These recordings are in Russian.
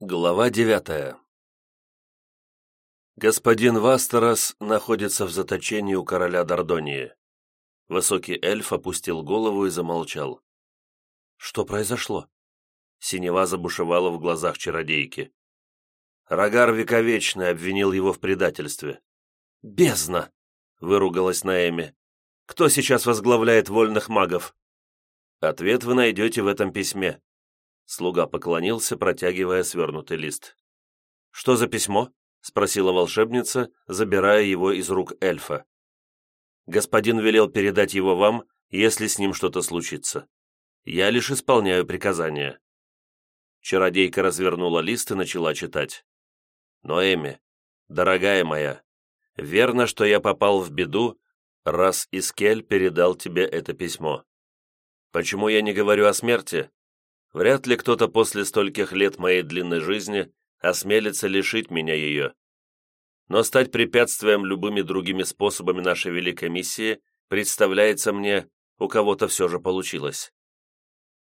Глава девятая Господин Вастерос находится в заточении у короля Дордонии. Высокий эльф опустил голову и замолчал. Что произошло? Синева забушевала в глазах чародейки. Рогар Вековечный обвинил его в предательстве. «Бездна!» — выругалась Наэми. «Кто сейчас возглавляет вольных магов?» Ответ вы найдете в этом письме. Слуга поклонился, протягивая свернутый лист. «Что за письмо?» — спросила волшебница, забирая его из рук эльфа. «Господин велел передать его вам, если с ним что-то случится. Я лишь исполняю приказания». Чародейка развернула лист и начала читать. «Ноэми, дорогая моя, верно, что я попал в беду, раз Искель передал тебе это письмо. Почему я не говорю о смерти? Вряд ли кто-то после стольких лет моей длинной жизни осмелится лишить меня ее. Но стать препятствием любыми другими способами нашей великой миссии представляется мне, у кого-то все же получилось.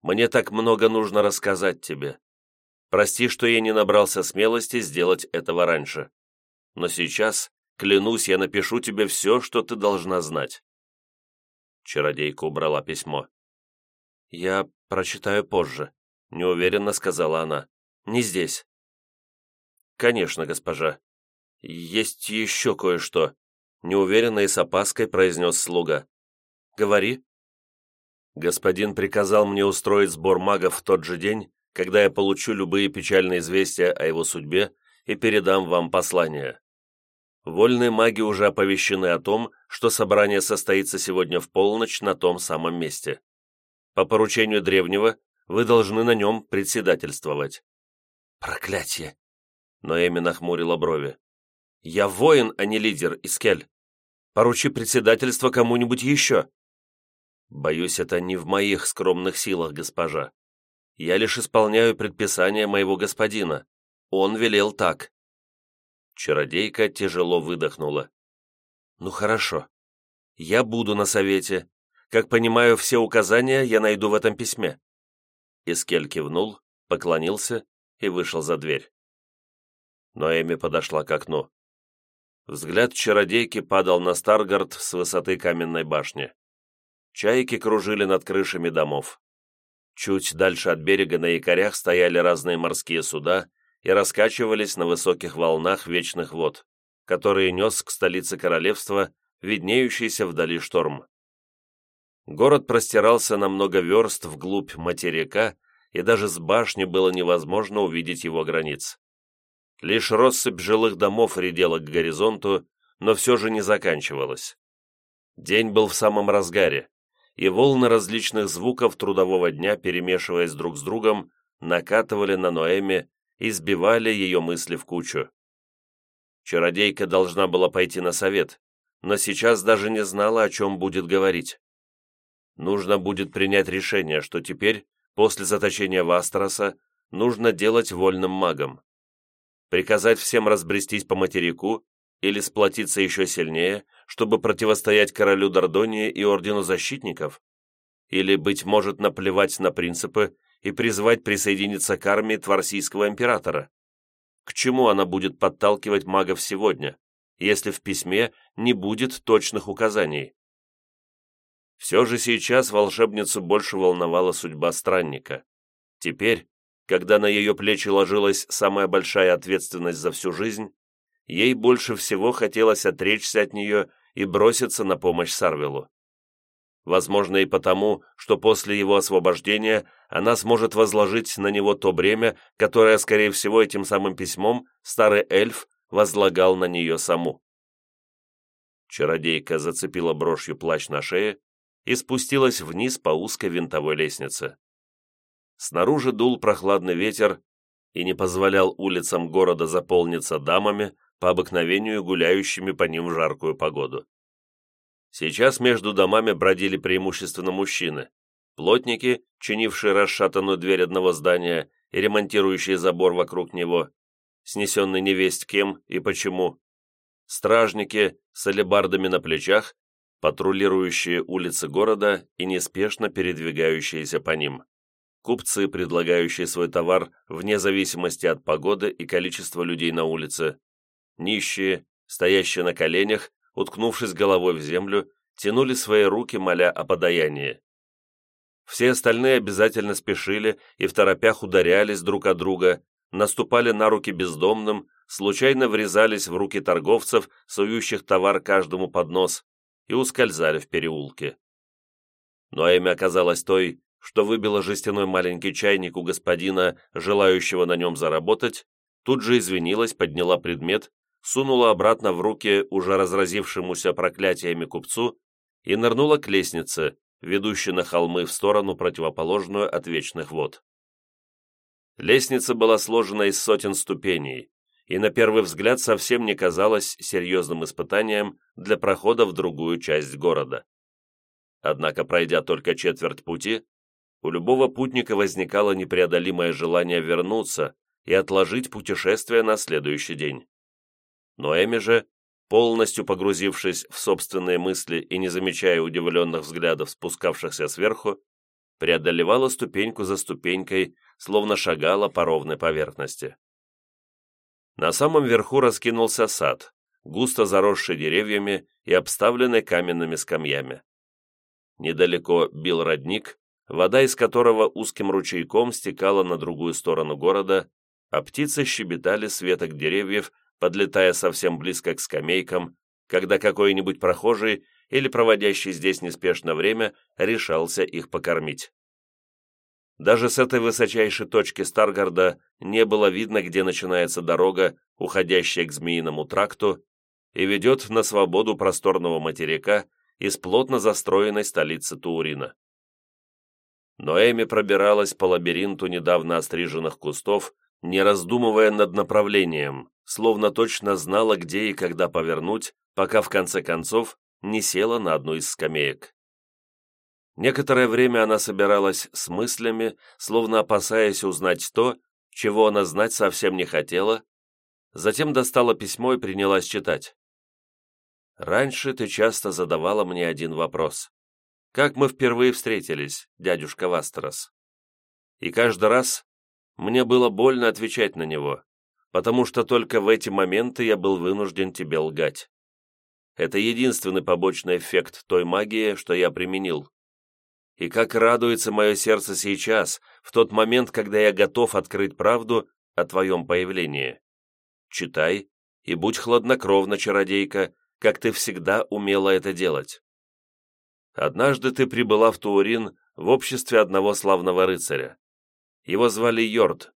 Мне так много нужно рассказать тебе. Прости, что я не набрался смелости сделать этого раньше. Но сейчас, клянусь, я напишу тебе все, что ты должна знать. Чародейка убрала письмо. «Я прочитаю позже», — неуверенно сказала она. «Не здесь». «Конечно, госпожа. Есть еще кое-что», — неуверенно и с опаской произнес слуга. «Говори». «Господин приказал мне устроить сбор магов в тот же день, когда я получу любые печальные известия о его судьбе и передам вам послание. Вольные маги уже оповещены о том, что собрание состоится сегодня в полночь на том самом месте. По поручению древнего вы должны на нем председательствовать». «Проклятие!» Ноэми нахмурила брови. «Я воин, а не лидер, Искель. Поручи председательство кому-нибудь еще». «Боюсь, это не в моих скромных силах, госпожа. Я лишь исполняю предписания моего господина. Он велел так». Чародейка тяжело выдохнула. «Ну хорошо. Я буду на совете. Как понимаю, все указания я найду в этом письме. Искель кивнул, поклонился и вышел за дверь. Ноэми подошла к окну. Взгляд чародейки падал на Старгард с высоты каменной башни. Чайки кружили над крышами домов. Чуть дальше от берега на якорях стояли разные морские суда и раскачивались на высоких волнах вечных вод, которые нес к столице королевства, виднеющийся вдали шторм. Город простирался на много верст вглубь материка, и даже с башни было невозможно увидеть его границ. Лишь россыпь жилых домов редела к горизонту, но все же не заканчивалась. День был в самом разгаре, и волны различных звуков трудового дня, перемешиваясь друг с другом, накатывали на Ноэме и сбивали ее мысли в кучу. Чародейка должна была пойти на совет, но сейчас даже не знала, о чем будет говорить нужно будет принять решение, что теперь, после заточения Вастероса, нужно делать вольным магом. Приказать всем разбрестись по материку или сплотиться еще сильнее, чтобы противостоять королю Дордонии и Ордену Защитников? Или, быть может, наплевать на принципы и призвать присоединиться к армии Тварсийского императора? К чему она будет подталкивать магов сегодня, если в письме не будет точных указаний? Все же сейчас волшебницу больше волновала судьба странника. Теперь, когда на ее плечи ложилась самая большая ответственность за всю жизнь, ей больше всего хотелось отречься от нее и броситься на помощь Сарвелу. Возможно и потому, что после его освобождения она сможет возложить на него то бремя, которое, скорее всего, этим самым письмом старый эльф возлагал на нее саму. Чародейка зацепила брошью плащ на шее и спустилась вниз по узкой винтовой лестнице. Снаружи дул прохладный ветер и не позволял улицам города заполниться дамами, по обыкновению гуляющими по ним в жаркую погоду. Сейчас между домами бродили преимущественно мужчины, плотники, чинившие расшатанную дверь одного здания и ремонтирующие забор вокруг него, снесенный невесть кем и почему, стражники с алебардами на плечах патрулирующие улицы города и неспешно передвигающиеся по ним. купцы, предлагающие свой товар вне зависимости от погоды и количества людей на улице, нищие, стоящие на коленях, уткнувшись головой в землю, тянули свои руки, моля о подаянии. Все остальные обязательно спешили и в торопях ударялись друг от друга, наступали на руки бездомным, случайно врезались в руки торговцев, сующих товар каждому под нос, и ускользали в переулке. Но Эми оказалась той, что выбила жестяной маленький чайник у господина, желающего на нем заработать, тут же извинилась, подняла предмет, сунула обратно в руки уже разразившемуся проклятиями купцу и нырнула к лестнице, ведущей на холмы в сторону, противоположную от вечных вод. Лестница была сложена из сотен ступеней, и на первый взгляд совсем не казалась серьезным испытанием для прохода в другую часть города. Однако, пройдя только четверть пути, у любого путника возникало непреодолимое желание вернуться и отложить путешествие на следующий день. Но Эми же, полностью погрузившись в собственные мысли и не замечая удивленных взглядов спускавшихся сверху, преодолевала ступеньку за ступенькой, словно шагала по ровной поверхности. На самом верху раскинулся сад, густо заросший деревьями и обставленный каменными скамьями. Недалеко бил родник, вода из которого узким ручейком стекала на другую сторону города, а птицы щебетали с веток деревьев, подлетая совсем близко к скамейкам, когда какой-нибудь прохожий или проводящий здесь неспешно время решался их покормить. Даже с этой высочайшей точки Старгарда не было видно, где начинается дорога, уходящая к Змеиному тракту, и ведет на свободу просторного материка из плотно застроенной столицы Туурина. Но Эми пробиралась по лабиринту недавно остриженных кустов, не раздумывая над направлением, словно точно знала, где и когда повернуть, пока в конце концов не села на одну из скамеек. Некоторое время она собиралась с мыслями, словно опасаясь узнать то, чего она знать совсем не хотела, затем достала письмо и принялась читать. «Раньше ты часто задавала мне один вопрос. Как мы впервые встретились, дядюшка Вастерос?» И каждый раз мне было больно отвечать на него, потому что только в эти моменты я был вынужден тебе лгать. Это единственный побочный эффект той магии, что я применил. И как радуется мое сердце сейчас, в тот момент, когда я готов открыть правду о твоем появлении. Читай и будь хладнокровна, чародейка, как ты всегда умела это делать. Однажды ты прибыла в Туурин в обществе одного славного рыцаря. Его звали Йорд.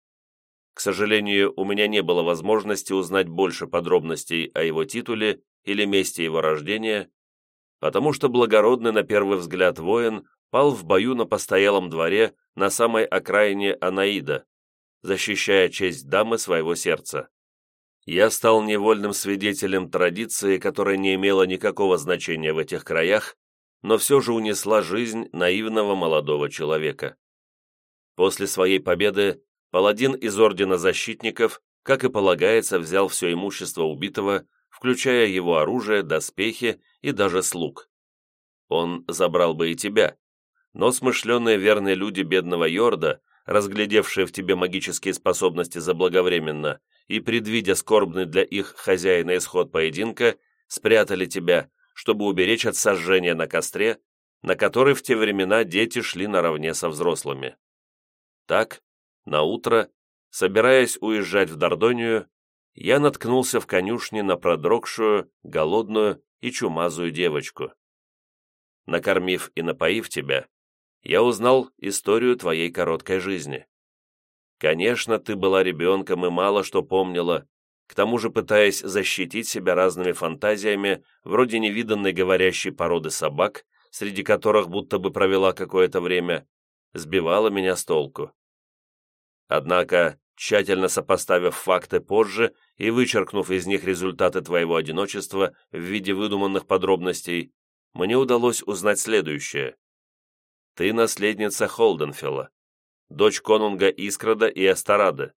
К сожалению, у меня не было возможности узнать больше подробностей о его титуле или месте его рождения, потому что благородный на первый взгляд воин пал в бою на постоялом дворе на самой окраине Анаида, защищая честь дамы своего сердца. Я стал невольным свидетелем традиции, которая не имела никакого значения в этих краях, но все же унесла жизнь наивного молодого человека. После своей победы паладин из Ордена Защитников, как и полагается, взял все имущество убитого, включая его оружие, доспехи и даже слуг. Он забрал бы и тебя, но смышленые верные люди бедного Йорда, разглядевшие в тебе магические способности заблаговременно и предвидя скорбный для их хозяина исход поединка, спрятали тебя, чтобы уберечь от сожжения на костре, на который в те времена дети шли наравне со взрослыми. Так, на утро, собираясь уезжать в Дордонию, я наткнулся в конюшне на продрогшую, голодную и чумазую девочку. Накормив и напоив тебя, я узнал историю твоей короткой жизни. Конечно, ты была ребенком и мало что помнила, к тому же пытаясь защитить себя разными фантазиями, вроде невиданной говорящей породы собак, среди которых будто бы провела какое-то время, сбивала меня с толку. Однако, тщательно сопоставив факты позже и вычеркнув из них результаты твоего одиночества в виде выдуманных подробностей, мне удалось узнать следующее. Ты наследница Холденфилла, дочь конунга Искрада и Астарады.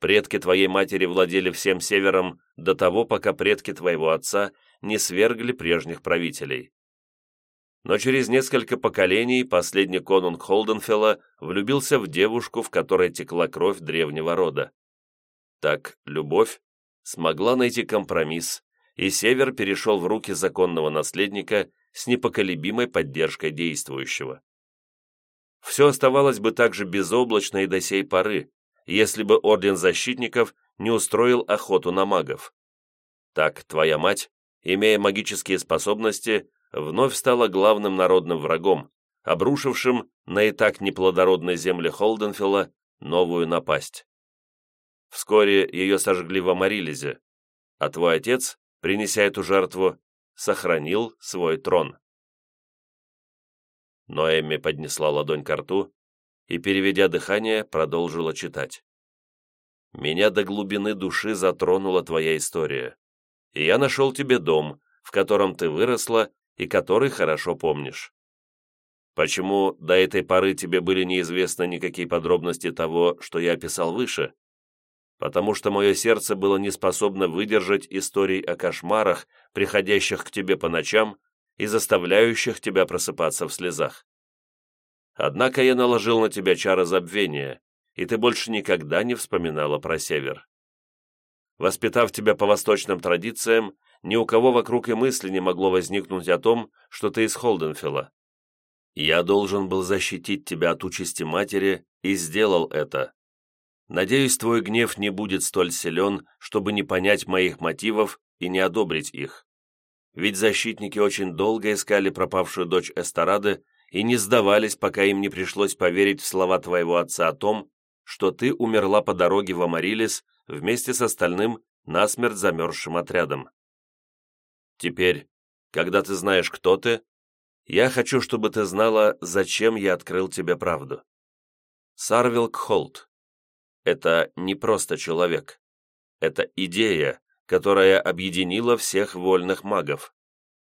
Предки твоей матери владели всем севером до того, пока предки твоего отца не свергли прежних правителей. но через несколько поколений последний конунг Холденфелла влюбился в девушку, в которой текла кровь древнего рода. Так любовь смогла найти компромисс, и Север перешел в руки законного наследника с непоколебимой поддержкой действующего. Все оставалось бы также безоблачно и до сей поры, если бы Орден Защитников не устроил охоту на магов. Так твоя мать, имея магические способности, вновь стала главным народным врагом, обрушившим на и так неплодородной земле Холденфилла новую напасть. Вскоре ее сожгли в Амарилизе, а твой отец, принеся эту жертву, сохранил свой трон. Но Эмми поднесла ладонь к рту и, переведя дыхание, продолжила читать. «Меня до глубины души затронула твоя история, и я нашел тебе дом, в котором ты выросла и который хорошо помнишь. Почему до этой поры тебе были неизвестны никакие подробности того, что я описал выше? Потому что мое сердце было не способно выдержать историй о кошмарах, приходящих к тебе по ночам и заставляющих тебя просыпаться в слезах. Однако я наложил на тебя чары забвения, и ты больше никогда не вспоминала про север. Воспитав тебя по восточным традициям, ни у кого вокруг и мысли не могло возникнуть о том, что ты из Холденфилла. Я должен был защитить тебя от участи матери и сделал это. Надеюсь, твой гнев не будет столь силен, чтобы не понять моих мотивов и не одобрить их. Ведь защитники очень долго искали пропавшую дочь Эстарады и не сдавались, пока им не пришлось поверить в слова твоего отца о том, что ты умерла по дороге в Амарилис вместе с остальным насмерть замерзшим отрядом. Теперь, когда ты знаешь, кто ты, я хочу, чтобы ты знала, зачем я открыл тебе правду. Сарвилк Холт — это не просто человек. Это идея, которая объединила всех вольных магов.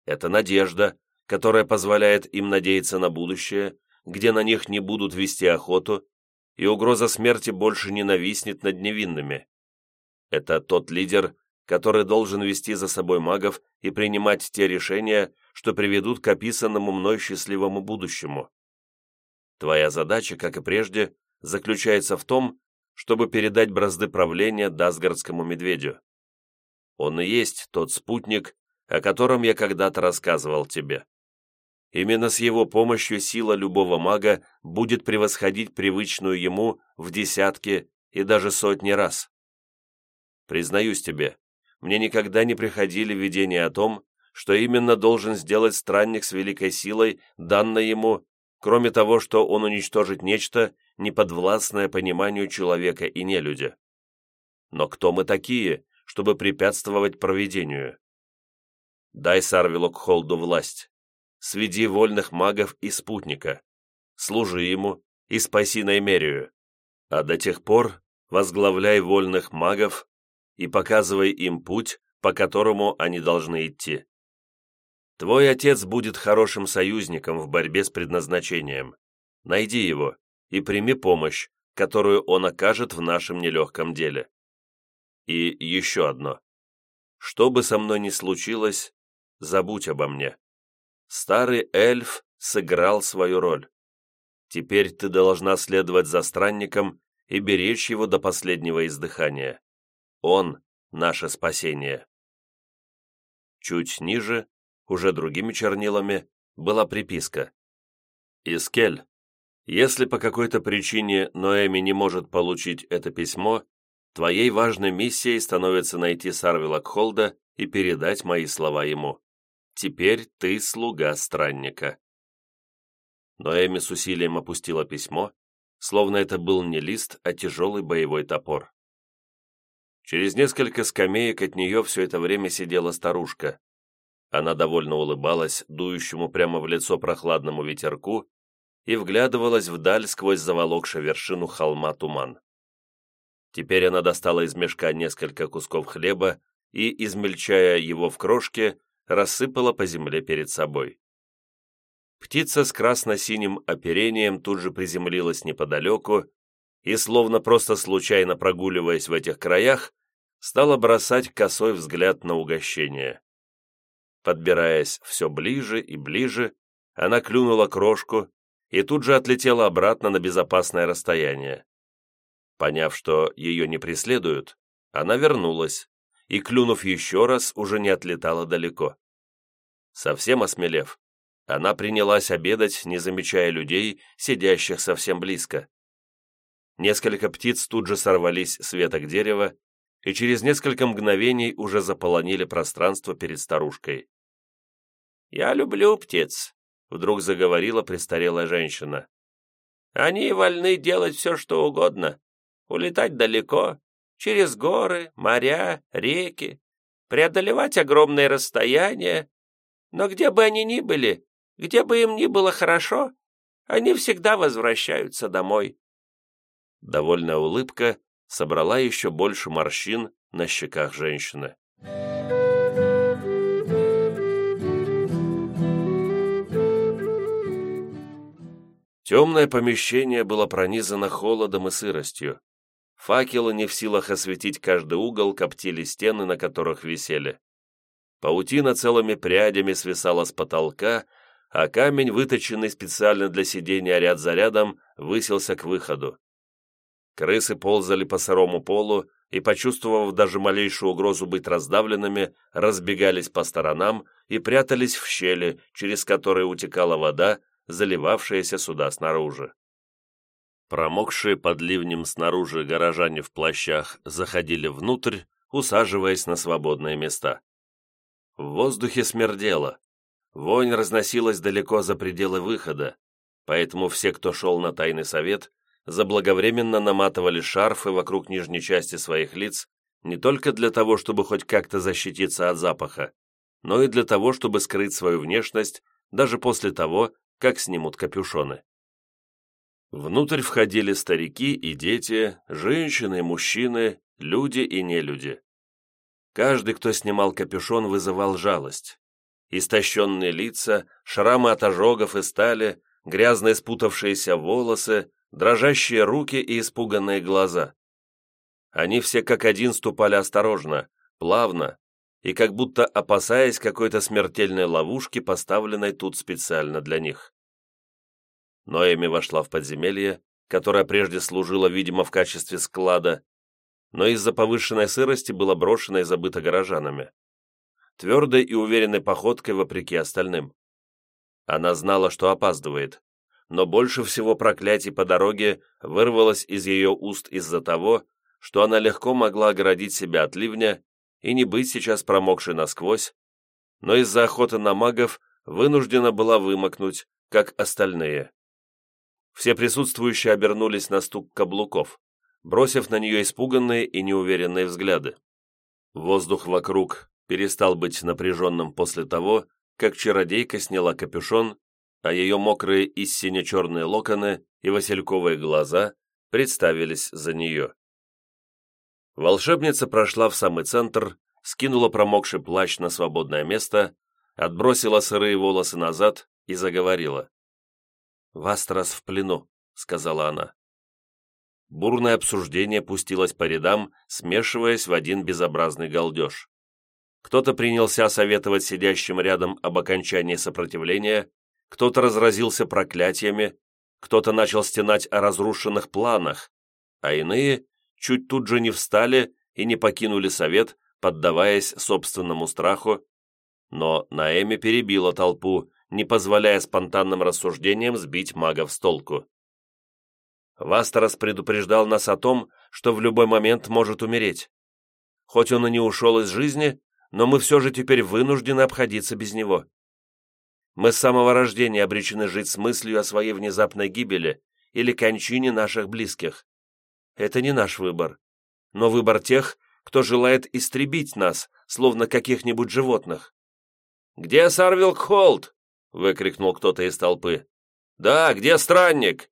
Это надежда, которая позволяет им надеяться на будущее, где на них не будут вести охоту, и угроза смерти больше не нависнет над невинными. Это тот лидер, который должен вести за собой магов и принимать те решения, что приведут к описанному мной счастливому будущему. Твоя задача, как и прежде, заключается в том, чтобы передать бразды правления Дасгардскому медведю. Он и есть тот спутник, о котором я когда-то рассказывал тебе. Именно с его помощью сила любого мага будет превосходить привычную ему в десятки и даже сотни раз. Признаюсь тебе, мне никогда не приходили видения о том, что именно должен сделать странник с великой силой, данной ему, кроме того, что он уничтожит нечто, неподвластное пониманию человека и нелюдя. Но кто мы такие, чтобы препятствовать проведению? Дай Сарвилок Холду власть. Сведи вольных магов и спутника. Служи ему и спаси Наймерию. А до тех пор возглавляй вольных магов и показывай им путь, по которому они должны идти. Твой отец будет хорошим союзником в борьбе с предназначением. Найди его и прими помощь, которую он окажет в нашем нелегком деле. И еще одно. Что бы со мной ни случилось, забудь обо мне. Старый эльф сыграл свою роль. Теперь ты должна следовать за странником и беречь его до последнего издыхания. Он — наше спасение. Чуть ниже, уже другими чернилами, была приписка. «Искель, если по какой-то причине Ноэми не может получить это письмо, твоей важной миссией становится найти Сарвила Кхолда и передать мои слова ему. Теперь ты слуга странника». Ноэми с усилием опустила письмо, словно это был не лист, а тяжелый боевой топор. Через несколько скамеек от нее все это время сидела старушка. Она довольно улыбалась дующему прямо в лицо прохладному ветерку и вглядывалась вдаль сквозь заволокшую вершину холма туман. Теперь она достала из мешка несколько кусков хлеба и, измельчая его в крошке, рассыпала по земле перед собой. Птица с красно-синим оперением тут же приземлилась неподалеку и, словно просто случайно прогуливаясь в этих краях, стала бросать косой взгляд на угощение. Подбираясь все ближе и ближе, она клюнула крошку и тут же отлетела обратно на безопасное расстояние. Поняв, что ее не преследуют, она вернулась и, клюнув еще раз, уже не отлетала далеко. Совсем осмелев, она принялась обедать, не замечая людей, сидящих совсем близко. Несколько птиц тут же сорвались с веток дерева и через несколько мгновений уже заполонили пространство перед старушкой. «Я люблю птиц», — вдруг заговорила престарелая женщина. «Они вольны делать все, что угодно, улетать далеко, через горы, моря, реки, преодолевать огромные расстояния, но где бы они ни были, где бы им ни было хорошо, они всегда возвращаются домой. Довольная улыбка собрала еще больше морщин на щеках женщины. Темное помещение было пронизано холодом и сыростью. Факелы не в силах осветить каждый угол, коптили стены, на которых висели. Паутина целыми прядями свисала с потолка, а камень, выточенный специально для сидения ряд за рядом, высился к выходу. Крысы ползали по сырому полу и, почувствовав даже малейшую угрозу быть раздавленными, разбегались по сторонам и прятались в щели, через которые утекала вода, заливавшаяся сюда снаружи. Промокшие под ливнем снаружи горожане в плащах заходили внутрь, усаживаясь на свободные места. В воздухе смердело. Вонь разносилась далеко за пределы выхода, поэтому все, кто шел на тайный совет, заблаговременно наматывали шарфы вокруг нижней части своих лиц не только для того, чтобы хоть как-то защититься от запаха, но и для того, чтобы скрыть свою внешность даже после того, как снимут капюшоны. Внутрь входили старики и дети, женщины и мужчины, люди и нелюди. Каждый, кто снимал капюшон, вызывал жалость. Истощенные лица, шрамы от ожогов и стали, грязные спутавшиеся волосы, дрожащие руки и испуганные глаза. Они все как один ступали осторожно, плавно, и как будто опасаясь какой-то смертельной ловушки, поставленной тут специально для них. Ноэми вошла в подземелье, которое прежде служило, видимо, в качестве склада, но из-за повышенной сырости было брошено и забыто горожанами. Твердой и уверенной походкой вопреки остальным. Она знала, что опаздывает, но больше всего проклятий по дороге вырвалось из ее уст из-за того, что она легко могла оградить себя от ливня и не быть сейчас промокшей насквозь, но из-за охоты на магов вынуждена была вымокнуть, как остальные. Все присутствующие обернулись на стук каблуков, бросив на нее испуганные и неуверенные взгляды. Воздух вокруг перестал быть напряженным после того, как чародейка сняла капюшон а ее мокрые и сине-черные локоны и васильковые глаза представились за нее. Волшебница прошла в самый центр, скинула промокший плащ на свободное место, отбросила сырые волосы назад и заговорила. «Вастрас в плену», — сказала она. Бурное обсуждение пустилось по рядам, смешиваясь в один безобразный галдеж. Кто-то принялся советовать сидящим рядом об окончании сопротивления, кто-то разразился проклятиями, кто-то начал стенать о разрушенных планах, а иные чуть тут же не встали и не покинули совет, поддаваясь собственному страху, но Наэми перебила толпу, не позволяя спонтанным рассуждениям сбить магов с толку. Вастерос предупреждал нас о том, что в любой момент может умереть. Хоть он и не ушел из жизни, но мы все же теперь вынуждены обходиться без него. Мы с самого рождения обречены жить с мыслью о своей внезапной гибели или кончине наших близких. Это не наш выбор, но выбор тех, кто желает истребить нас, словно каких-нибудь животных. «Где Сарвилк Холт?» — выкрикнул кто-то из толпы. «Да, где странник?»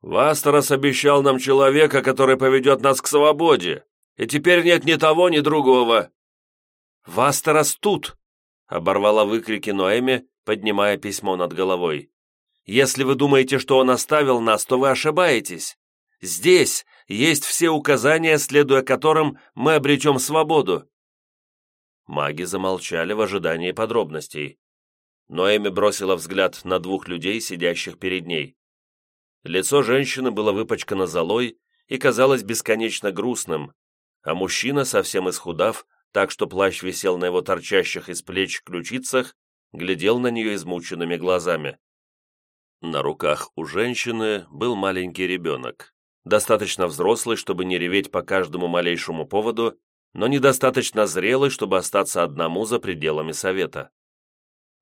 «Вастерос обещал нам человека, который поведет нас к свободе, и теперь нет ни того, ни другого». «Вастерос тут!» — оборвала выкрики Ноэми поднимая письмо над головой. «Если вы думаете, что он оставил нас, то вы ошибаетесь. Здесь есть все указания, следуя которым мы обретем свободу». Маги замолчали в ожидании подробностей. Ноэми бросила взгляд на двух людей, сидящих перед ней. Лицо женщины было выпачкано золой и казалось бесконечно грустным, а мужчина, совсем исхудав, так что плащ висел на его торчащих из плеч ключицах, глядел на нее измученными глазами. На руках у женщины был маленький ребенок, достаточно взрослый, чтобы не реветь по каждому малейшему поводу, но недостаточно зрелый, чтобы остаться одному за пределами совета.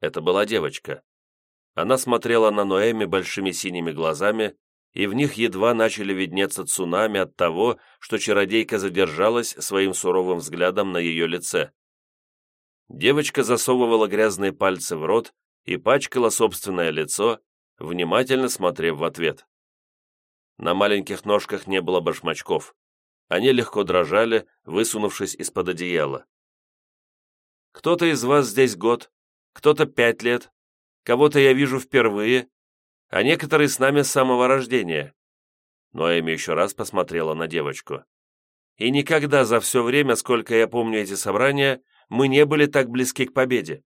Это была девочка. Она смотрела на Ноэми большими синими глазами, и в них едва начали виднеться цунами от того, что чародейка задержалась своим суровым взглядом на ее лице. Девочка засовывала грязные пальцы в рот и пачкала собственное лицо, внимательно смотрев в ответ. На маленьких ножках не было башмачков. Они легко дрожали, высунувшись из-под одеяла. «Кто-то из вас здесь год, кто-то пять лет, кого-то я вижу впервые, а некоторые с нами с самого рождения». Ноэми еще раз посмотрела на девочку. «И никогда за все время, сколько я помню эти собрания, мы не были так близки к победе.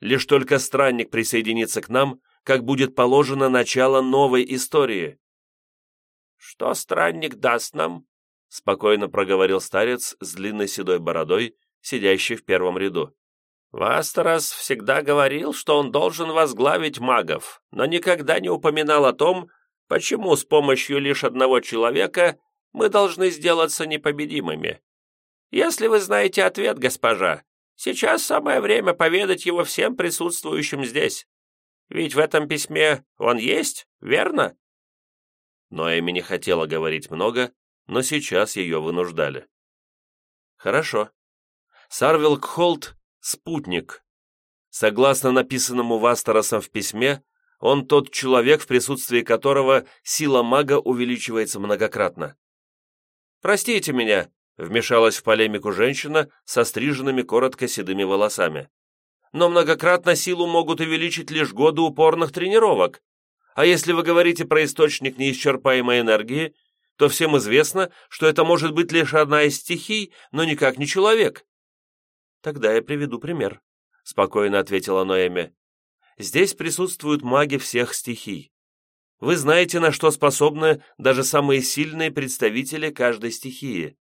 Лишь только странник присоединится к нам, как будет положено начало новой истории». «Что странник даст нам?» спокойно проговорил старец с длинной седой бородой, сидящий в первом ряду. Вастерас всегда говорил, что он должен возглавить магов, но никогда не упоминал о том, почему с помощью лишь одного человека мы должны сделаться непобедимыми. Если вы знаете ответ, госпожа, сейчас самое время поведать его всем присутствующим здесь. Ведь в этом письме он есть, верно?» Но Эми не хотела говорить много, но сейчас ее вынуждали. «Хорошо. Сарвилл Холт спутник. Согласно написанному Вастеросом в письме, он тот человек, в присутствии которого сила мага увеличивается многократно. «Простите меня», — вмешалась в полемику женщина со стриженными коротко седыми волосами. «Но многократно силу могут увеличить лишь годы упорных тренировок. А если вы говорите про источник неисчерпаемой энергии, то всем известно, что это может быть лишь одна из стихий, но никак не человек. «Тогда я приведу пример», — спокойно ответила Ноэми. «Здесь присутствуют маги всех стихий. Вы знаете, на что способны даже самые сильные представители каждой стихии.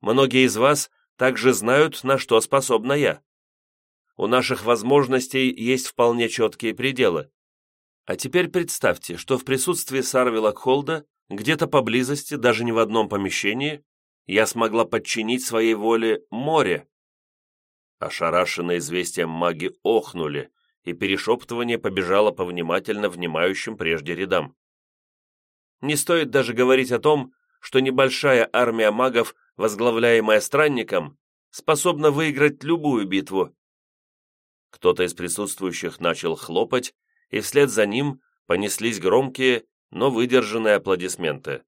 Многие из вас также знают, на что способна я. У наших возможностей есть вполне четкие пределы. А теперь представьте, что в присутствии Сарвила Холда, где-то поблизости, даже не в одном помещении, я смогла подчинить своей воле море, Ошарашенные известием маги охнули, и перешептывание побежало по внимательно внимающим прежде рядам. Не стоит даже говорить о том, что небольшая армия магов, возглавляемая странником, способна выиграть любую битву. Кто-то из присутствующих начал хлопать, и вслед за ним понеслись громкие, но выдержанные аплодисменты.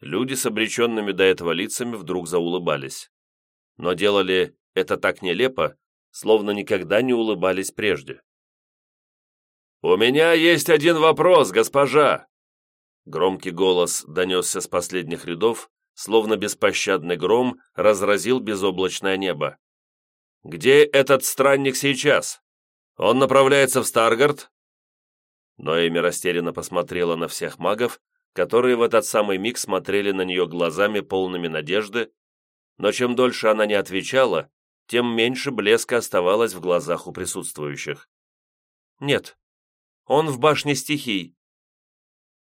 Люди с обреченными до этого лицами вдруг заулыбались. Но делали это так нелепо, словно никогда не улыбались прежде. «У меня есть один вопрос, госпожа!» Громкий голос донесся с последних рядов, словно беспощадный гром разразил безоблачное небо. «Где этот странник сейчас? Он направляется в Старгард?» Ноэми растерянно посмотрела на всех магов, которые в этот самый миг смотрели на нее глазами полными надежды, но чем дольше она не отвечала, тем меньше блеска оставалось в глазах у присутствующих. «Нет, он в башне стихий».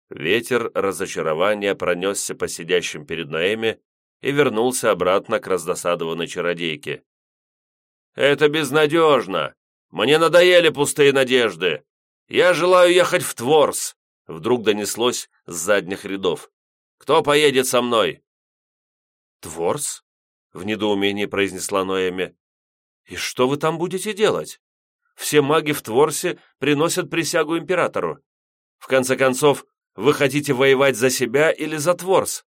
Ветер разочарования пронесся по сидящим перед Ноэми и вернулся обратно к раздосадованной чародейке. «Это безнадежно! Мне надоели пустые надежды! Я желаю ехать в Творс!» Вдруг донеслось с задних рядов. «Кто поедет со мной?» «Творс?» в недоумении произнесла Ноэми. «И что вы там будете делать? Все маги в Творсе приносят присягу императору. В конце концов, вы хотите воевать за себя или за Творс?»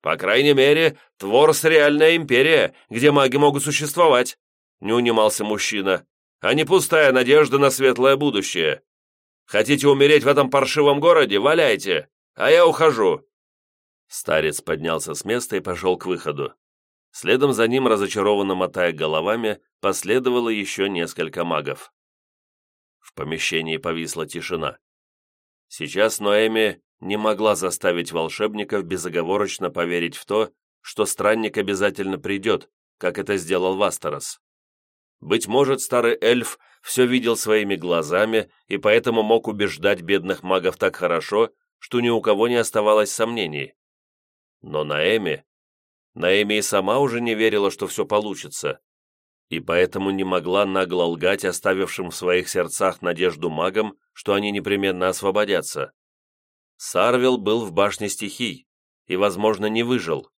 «По крайней мере, Творс — реальная империя, где маги могут существовать», — не унимался мужчина, «а не пустая надежда на светлое будущее. Хотите умереть в этом паршивом городе? Валяйте, а я ухожу». Старец поднялся с места и пошел к выходу. Следом за ним, разочарованно мотая головами, последовало еще несколько магов. помещении повисла тишина. Сейчас Ноэми не могла заставить волшебников безоговорочно поверить в то, что странник обязательно придет, как это сделал Вастерос. Быть может, старый эльф все видел своими глазами и поэтому мог убеждать бедных магов так хорошо, что ни у кого не оставалось сомнений. Но Наэми... Наэми и сама уже не верила, что все получится, и поэтому не могла нагло лгать оставившим в своих сердцах надежду магам, что они непременно освободятся. Сарвил был в башне стихий и, возможно, не выжил.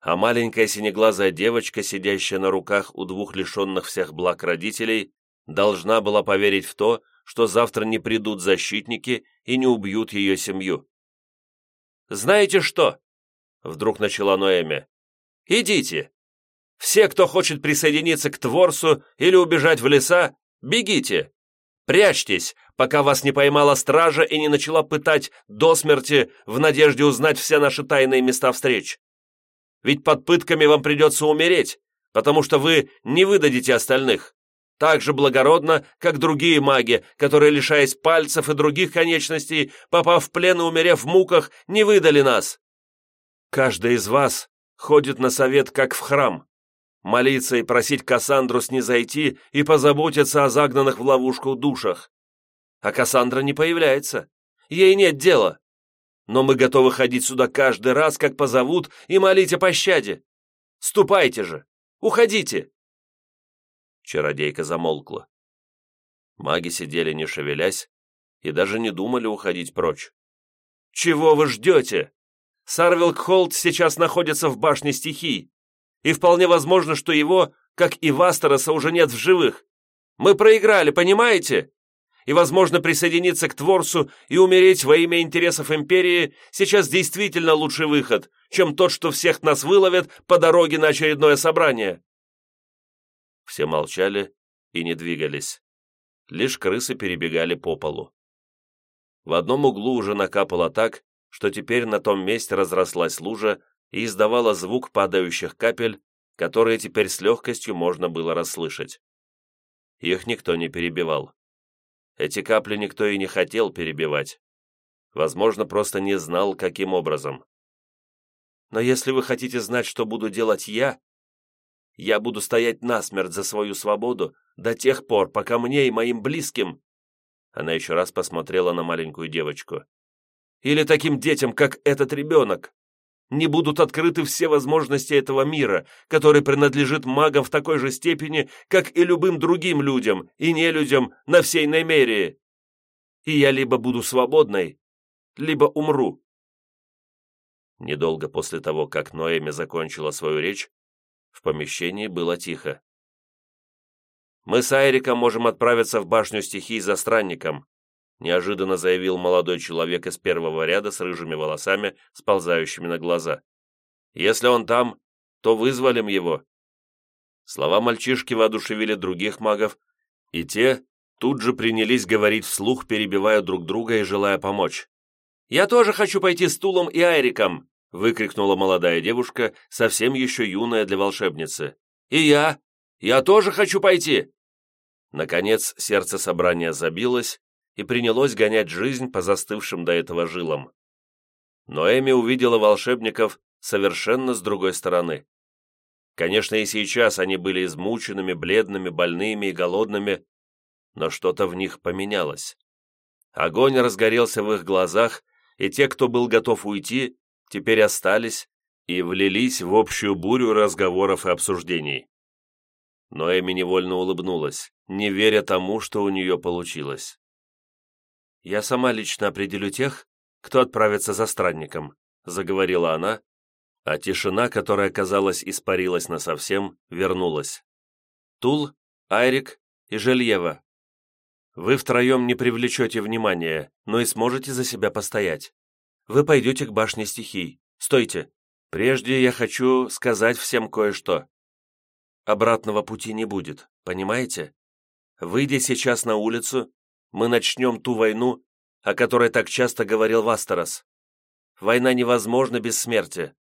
А маленькая синеглазая девочка, сидящая на руках у двух лишенных всех благ родителей, должна была поверить в то, что завтра не придут защитники и не убьют ее семью. «Знаете что?» — вдруг начала Ноэми. «Идите. Все, кто хочет присоединиться к Творсу или убежать в леса, бегите. Прячьтесь, пока вас не поймала стража и не начала пытать до смерти в надежде узнать все наши тайные места встреч. Ведь под пытками вам придется умереть, потому что вы не выдадите остальных. Так же благородно, как другие маги, которые, лишаясь пальцев и других конечностей, попав в плен и умерев в муках, не выдали нас. Каждый из вас ходит на совет, как в храм молиться и просить Кассандру снизойти и позаботиться о загнанных в ловушку душах. А Кассандра не появляется. Ей нет дела. Но мы готовы ходить сюда каждый раз, как позовут, и молить о пощаде. Ступайте же! Уходите!» Чародейка замолкла. Маги сидели не шевелясь и даже не думали уходить прочь. «Чего вы ждете? Сарвилк сейчас находится в башне стихий и вполне возможно, что его, как и Вастероса, уже нет в живых. Мы проиграли, понимаете? И, возможно, присоединиться к Творсу и умереть во имя интересов Империи сейчас действительно лучший выход, чем тот, что всех нас выловят по дороге на очередное собрание. Все молчали и не двигались. Лишь крысы перебегали по полу. В одном углу уже накапало так, что теперь на том месте разрослась лужа, и издавала звук падающих капель, которые теперь с легкостью можно было расслышать. Их никто не перебивал. Эти капли никто и не хотел перебивать. Возможно, просто не знал, каким образом. Но если вы хотите знать, что буду делать я, я буду стоять насмерть за свою свободу до тех пор, пока мне и моим близким...» Она еще раз посмотрела на маленькую девочку. «Или таким детям, как этот ребенок, не будут открыты все возможности этого мира, который принадлежит магам в такой же степени, как и любым другим людям и не людям на всей Неймерии. И я либо буду свободной, либо умру. Недолго после того, как Ноэми закончила свою речь, в помещении было тихо. «Мы с Айриком можем отправиться в башню стихий за странником», неожиданно заявил молодой человек из первого ряда с рыжими волосами, сползающими на глаза. «Если он там, то вызволим его». Слова мальчишки воодушевили других магов, и те тут же принялись говорить вслух, перебивая друг друга и желая помочь. «Я тоже хочу пойти с Тулом и Айриком!» выкрикнула молодая девушка, совсем еще юная для волшебницы. «И я! Я тоже хочу пойти!» Наконец сердце собрания забилось, и принялось гонять жизнь по застывшим до этого жилам. Но Эми увидела волшебников совершенно с другой стороны. Конечно, и сейчас они были измученными, бледными, больными и голодными, но что-то в них поменялось. Огонь разгорелся в их глазах, и те, кто был готов уйти, теперь остались и влились в общую бурю разговоров и обсуждений. Но Эми невольно улыбнулась, не веря тому, что у нее получилось. «Я сама лично определю тех, кто отправится за странником», заговорила она, а тишина, которая, казалось, испарилась насовсем, вернулась. «Тул, Айрик и Жельева. Вы втроем не привлечете внимания, но и сможете за себя постоять. Вы пойдете к башне стихий. Стойте. Прежде я хочу сказать всем кое-что. Обратного пути не будет, понимаете? Выйдя сейчас на улицу, мы начнем ту войну, о которой так часто говорил Вастерос. Война невозможна без смерти.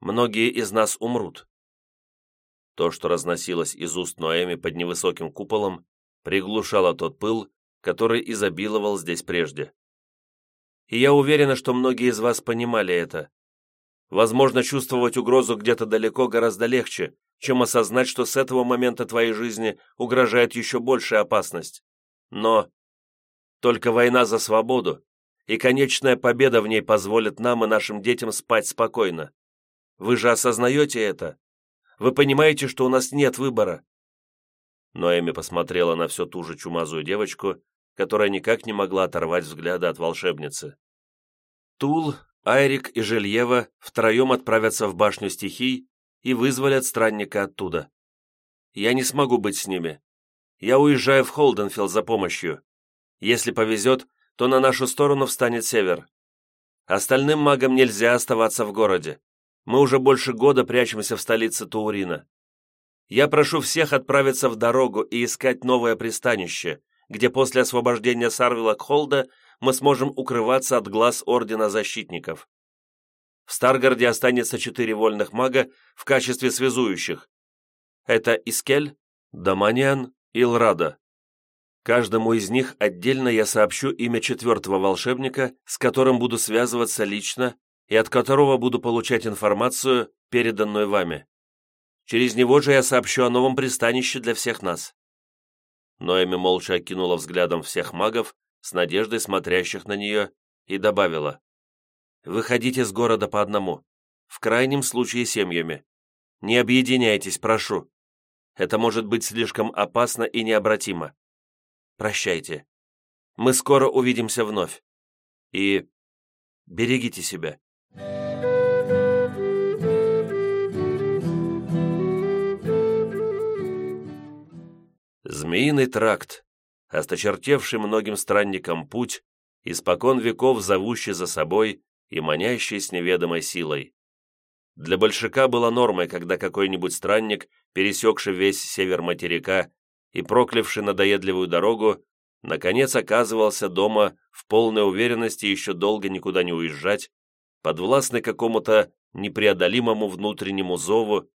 Многие из нас умрут. То, что разносилось из уст Ноэми под невысоким куполом, приглушало тот пыл, который изобиловал здесь прежде. И я уверена, что многие из вас понимали это. Возможно, чувствовать угрозу где-то далеко гораздо легче, чем осознать, что с этого момента твоей жизни угрожает еще большая опасность. Но только война за свободу и конечная победа в ней позволит нам и нашим детям спать спокойно. Вы же осознаете это? Вы понимаете, что у нас нет выбора?» Но Эми посмотрела на всю ту же чумазую девочку, которая никак не могла оторвать взгляда от волшебницы. Тул, Айрик и Жильева втроем отправятся в башню стихий и вызволят странника оттуда. Я не смогу быть с ними. Я уезжаю в Холденфилд за помощью. Если повезет, то на нашу сторону встанет север. Остальным магам нельзя оставаться в городе. Мы уже больше года прячемся в столице Таурина. Я прошу всех отправиться в дорогу и искать новое пристанище, где после освобождения Сарвила Холда мы сможем укрываться от глаз Ордена Защитников. В Старгарде останется четыре вольных мага в качестве связующих. Это Искель, Даманиан и Лрада. Каждому из них отдельно я сообщу имя четвертого волшебника, с которым буду связываться лично и от которого буду получать информацию, переданную вами. Через него же я сообщу о новом пристанище для всех нас». Ноэми молча окинула взглядом всех магов, с надеждой смотрящих на нее, и добавила. «Выходите с города по одному, в крайнем случае семьями. Не объединяйтесь, прошу. Это может быть слишком опасно и необратимо. Прощайте. Мы скоро увидимся вновь. И берегите себя». Змеиный тракт, осточертевший многим странникам путь, испокон веков зовущий за собой и манящий с неведомой силой. Для большака было нормой, когда какой-нибудь странник, пересекший весь север материка и проклявший надоедливую дорогу, наконец оказывался дома в полной уверенности еще долго никуда не уезжать, подвластный какому-то непреодолимому внутреннему зову,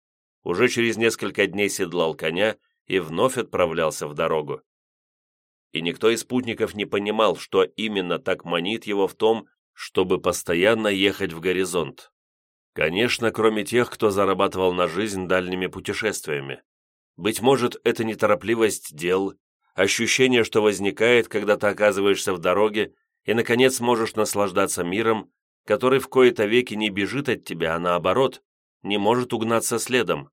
уже через несколько дней седлал коня и вновь отправлялся в дорогу. И никто из спутников не понимал, что именно так манит его в том, чтобы постоянно ехать в горизонт. Конечно, кроме тех, кто зарабатывал на жизнь дальними путешествиями. Быть может, это неторопливость дел, ощущение, что возникает, когда ты оказываешься в дороге и, наконец, можешь наслаждаться миром, который в кои-то веки не бежит от тебя, а наоборот, не может угнаться следом.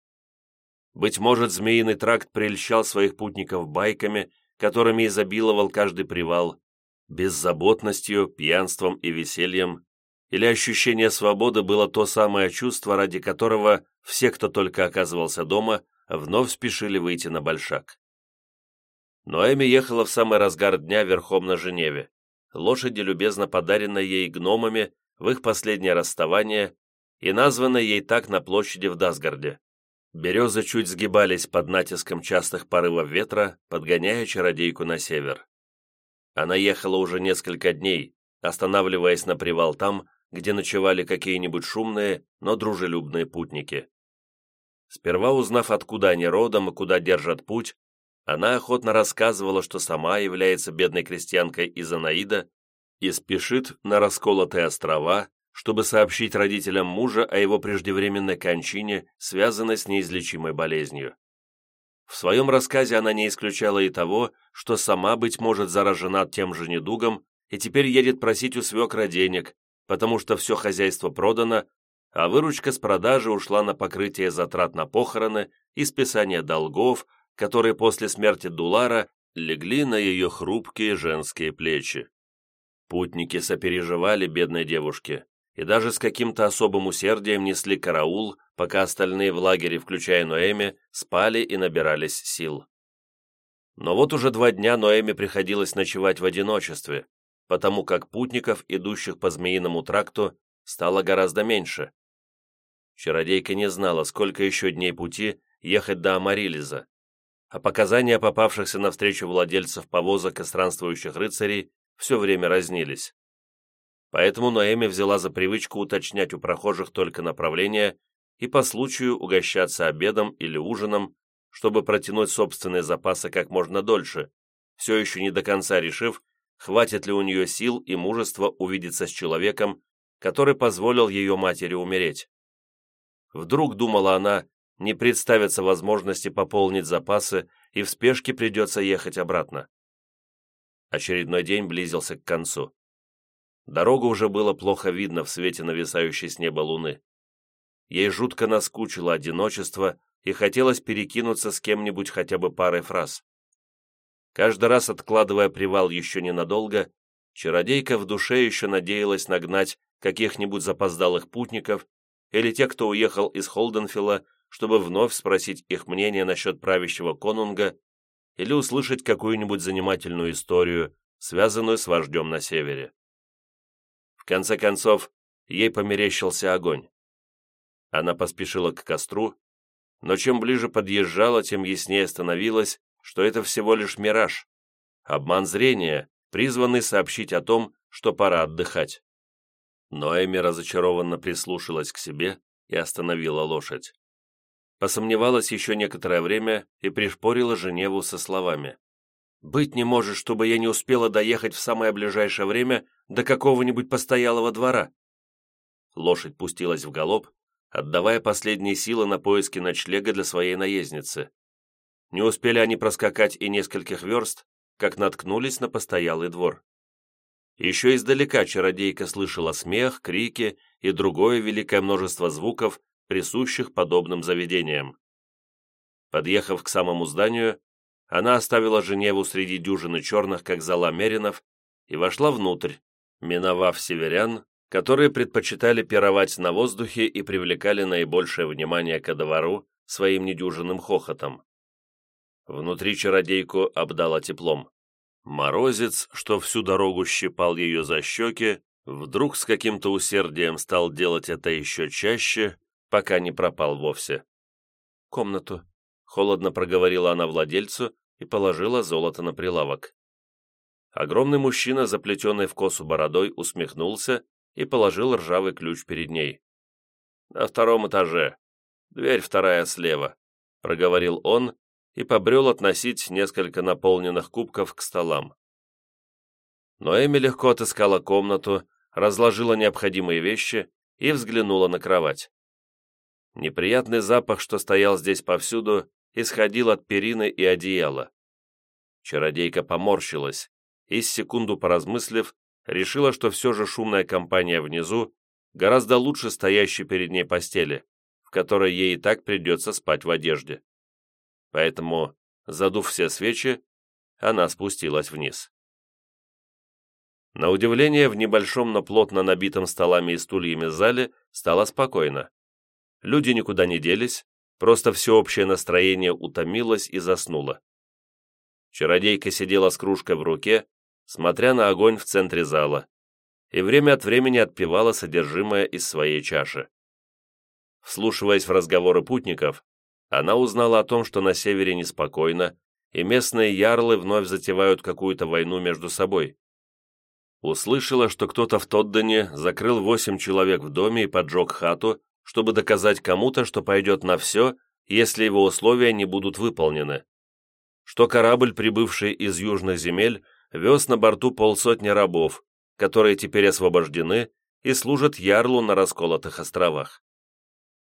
Быть может, змеиный тракт прельщал своих путников байками, которыми изобиловал каждый привал, беззаботностью, пьянством и весельем, или ощущение свободы было то самое чувство, ради которого все, кто только оказывался дома, вновь спешили выйти на большак. Но Эми ехала в самый разгар дня верхом на Женеве, лошади, любезно подаренной ей гномами в их последнее расставание и названной ей так на площади в Дасгарде. Березы чуть сгибались под натиском частых порывов ветра, подгоняя чародейку на север. Она ехала уже несколько дней, останавливаясь на привал там, где ночевали какие-нибудь шумные, но дружелюбные путники. Сперва узнав, откуда они родом и куда держат путь, она охотно рассказывала, что сама является бедной крестьянкой из Анаида и спешит на расколотые острова, чтобы сообщить родителям мужа о его преждевременной кончине, связанной с неизлечимой болезнью. В своем рассказе она не исключала и того, что сама, быть может, заражена тем же недугом и теперь едет просить у свекра денег, потому что все хозяйство продано, а выручка с продажи ушла на покрытие затрат на похороны и списание долгов, которые после смерти Дулара легли на ее хрупкие женские плечи. Путники сопереживали бедной девушке, и даже с каким-то особым усердием несли караул, пока остальные в лагере, включая Ноэми, спали и набирались сил. Но вот уже два дня Ноэми приходилось ночевать в одиночестве, потому как путников, идущих по Змеиному тракту, стало гораздо меньше. Чародейка не знала, сколько еще дней пути ехать до Амарилиза, а показания попавшихся навстречу владельцев повозок и странствующих рыцарей все время разнились. Поэтому Ноэми взяла за привычку уточнять у прохожих только направление и по случаю угощаться обедом или ужином, чтобы протянуть собственные запасы как можно дольше, все еще не до конца решив, хватит ли у нее сил и мужества увидеться с человеком, который позволил ее матери умереть. Вдруг, думала она, не представится возможности пополнить запасы, и в спешке придется ехать обратно. Очередной день близился к концу. Дорогу уже было плохо видно в свете нависающей с неба луны. Ей жутко наскучило одиночество, и хотелось перекинуться с кем-нибудь хотя бы парой фраз. Каждый раз откладывая привал еще ненадолго, чародейка в душе еще надеялась нагнать каких-нибудь запоздалых путников или тех, кто уехал из Холденфилла, чтобы вновь спросить их мнение насчет правящего конунга или услышать какую-нибудь занимательную историю, связанную с вождем на севере. В конце концов, ей померещился огонь. Она поспешила к костру, но чем ближе подъезжала, тем яснее становилось, что это всего лишь мираж, обман зрения, призванный сообщить о том, что пора отдыхать. Но Эми разочарованно прислушалась к себе и остановила лошадь. Посомневалась еще некоторое время и пришпорила Женеву со словами. «Быть не может, чтобы я не успела доехать в самое ближайшее время до какого-нибудь постоялого двора». Лошадь пустилась в галоп, отдавая последние силы на поиски ночлега для своей наездницы. Не успели они проскакать и нескольких верст, как наткнулись на постоялый двор. Еще издалека чародейка слышала смех, крики и другое великое множество звуков, присущих подобным заведениям. Подъехав к самому зданию, она оставила Женеву среди дюжины черных, как зола меринов, и вошла внутрь, миновав северян, которые предпочитали пировать на воздухе и привлекали наибольшее внимание ко двору своим недюжинным хохотом. Внутри чародейку обдало теплом. Морозец, что всю дорогу щипал ее за щеки, вдруг с каким-то усердием стал делать это еще чаще, пока не пропал вовсе. «Комнату», — холодно проговорила она владельцу и положила золото на прилавок. Огромный мужчина, заплетенный в косу бородой, усмехнулся и положил ржавый ключ перед ней. «На втором этаже. Дверь вторая слева», — проговорил он и побрел относить несколько наполненных кубков к столам. Но Эми легко отыскала комнату, разложила необходимые вещи и взглянула на кровать. Неприятный запах, что стоял здесь повсюду, исходил от перины и одеяла. Чародейка поморщилась и, секунду поразмыслив, решила, что все же шумная компания внизу гораздо лучше стоящей перед ней постели, в которой ей и так придется спать в одежде. Поэтому, задув все свечи, она спустилась вниз. На удивление, в небольшом, но плотно набитом столами и стульями зале стало спокойно. Люди никуда не делись, просто всеобщее настроение утомилось и заснуло. Чародейка сидела с кружкой в руке, смотря на огонь в центре зала, и время от времени отпивала содержимое из своей чаши. Вслушиваясь в разговоры путников, она узнала о том, что на севере неспокойно, и местные ярлы вновь затевают какую-то войну между собой. Услышала, что кто-то в Тоддене закрыл восемь человек в доме и поджег хату, чтобы доказать кому-то, что пойдет на все, если его условия не будут выполнены. Что корабль, прибывший из южных земель, вез на борту полсотни рабов, которые теперь освобождены и служат ярлу на расколотых островах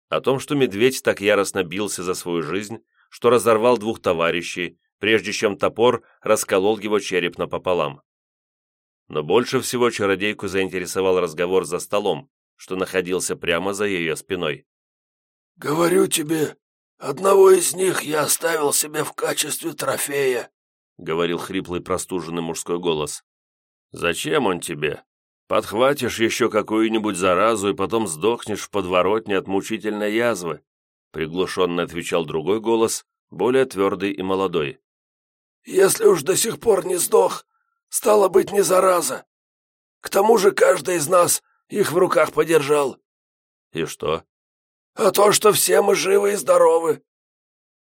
о том, что медведь так яростно бился за свою жизнь, что разорвал двух товарищей, прежде чем топор расколол его череп напополам. Но больше всего чародейку заинтересовал разговор за столом, что находился прямо за ее спиной. «Говорю тебе, одного из них я оставил себе в качестве трофея», — говорил хриплый простуженный мужской голос. «Зачем он тебе?» Подхватишь еще какую-нибудь заразу и потом сдохнешь в подворотне от мучительной язвы», приглушенно отвечал другой голос, более твердый и молодой. «Если уж до сих пор не сдох, стало быть, не зараза. К тому же каждый из нас их в руках подержал». «И что?» «А то, что все мы живы и здоровы».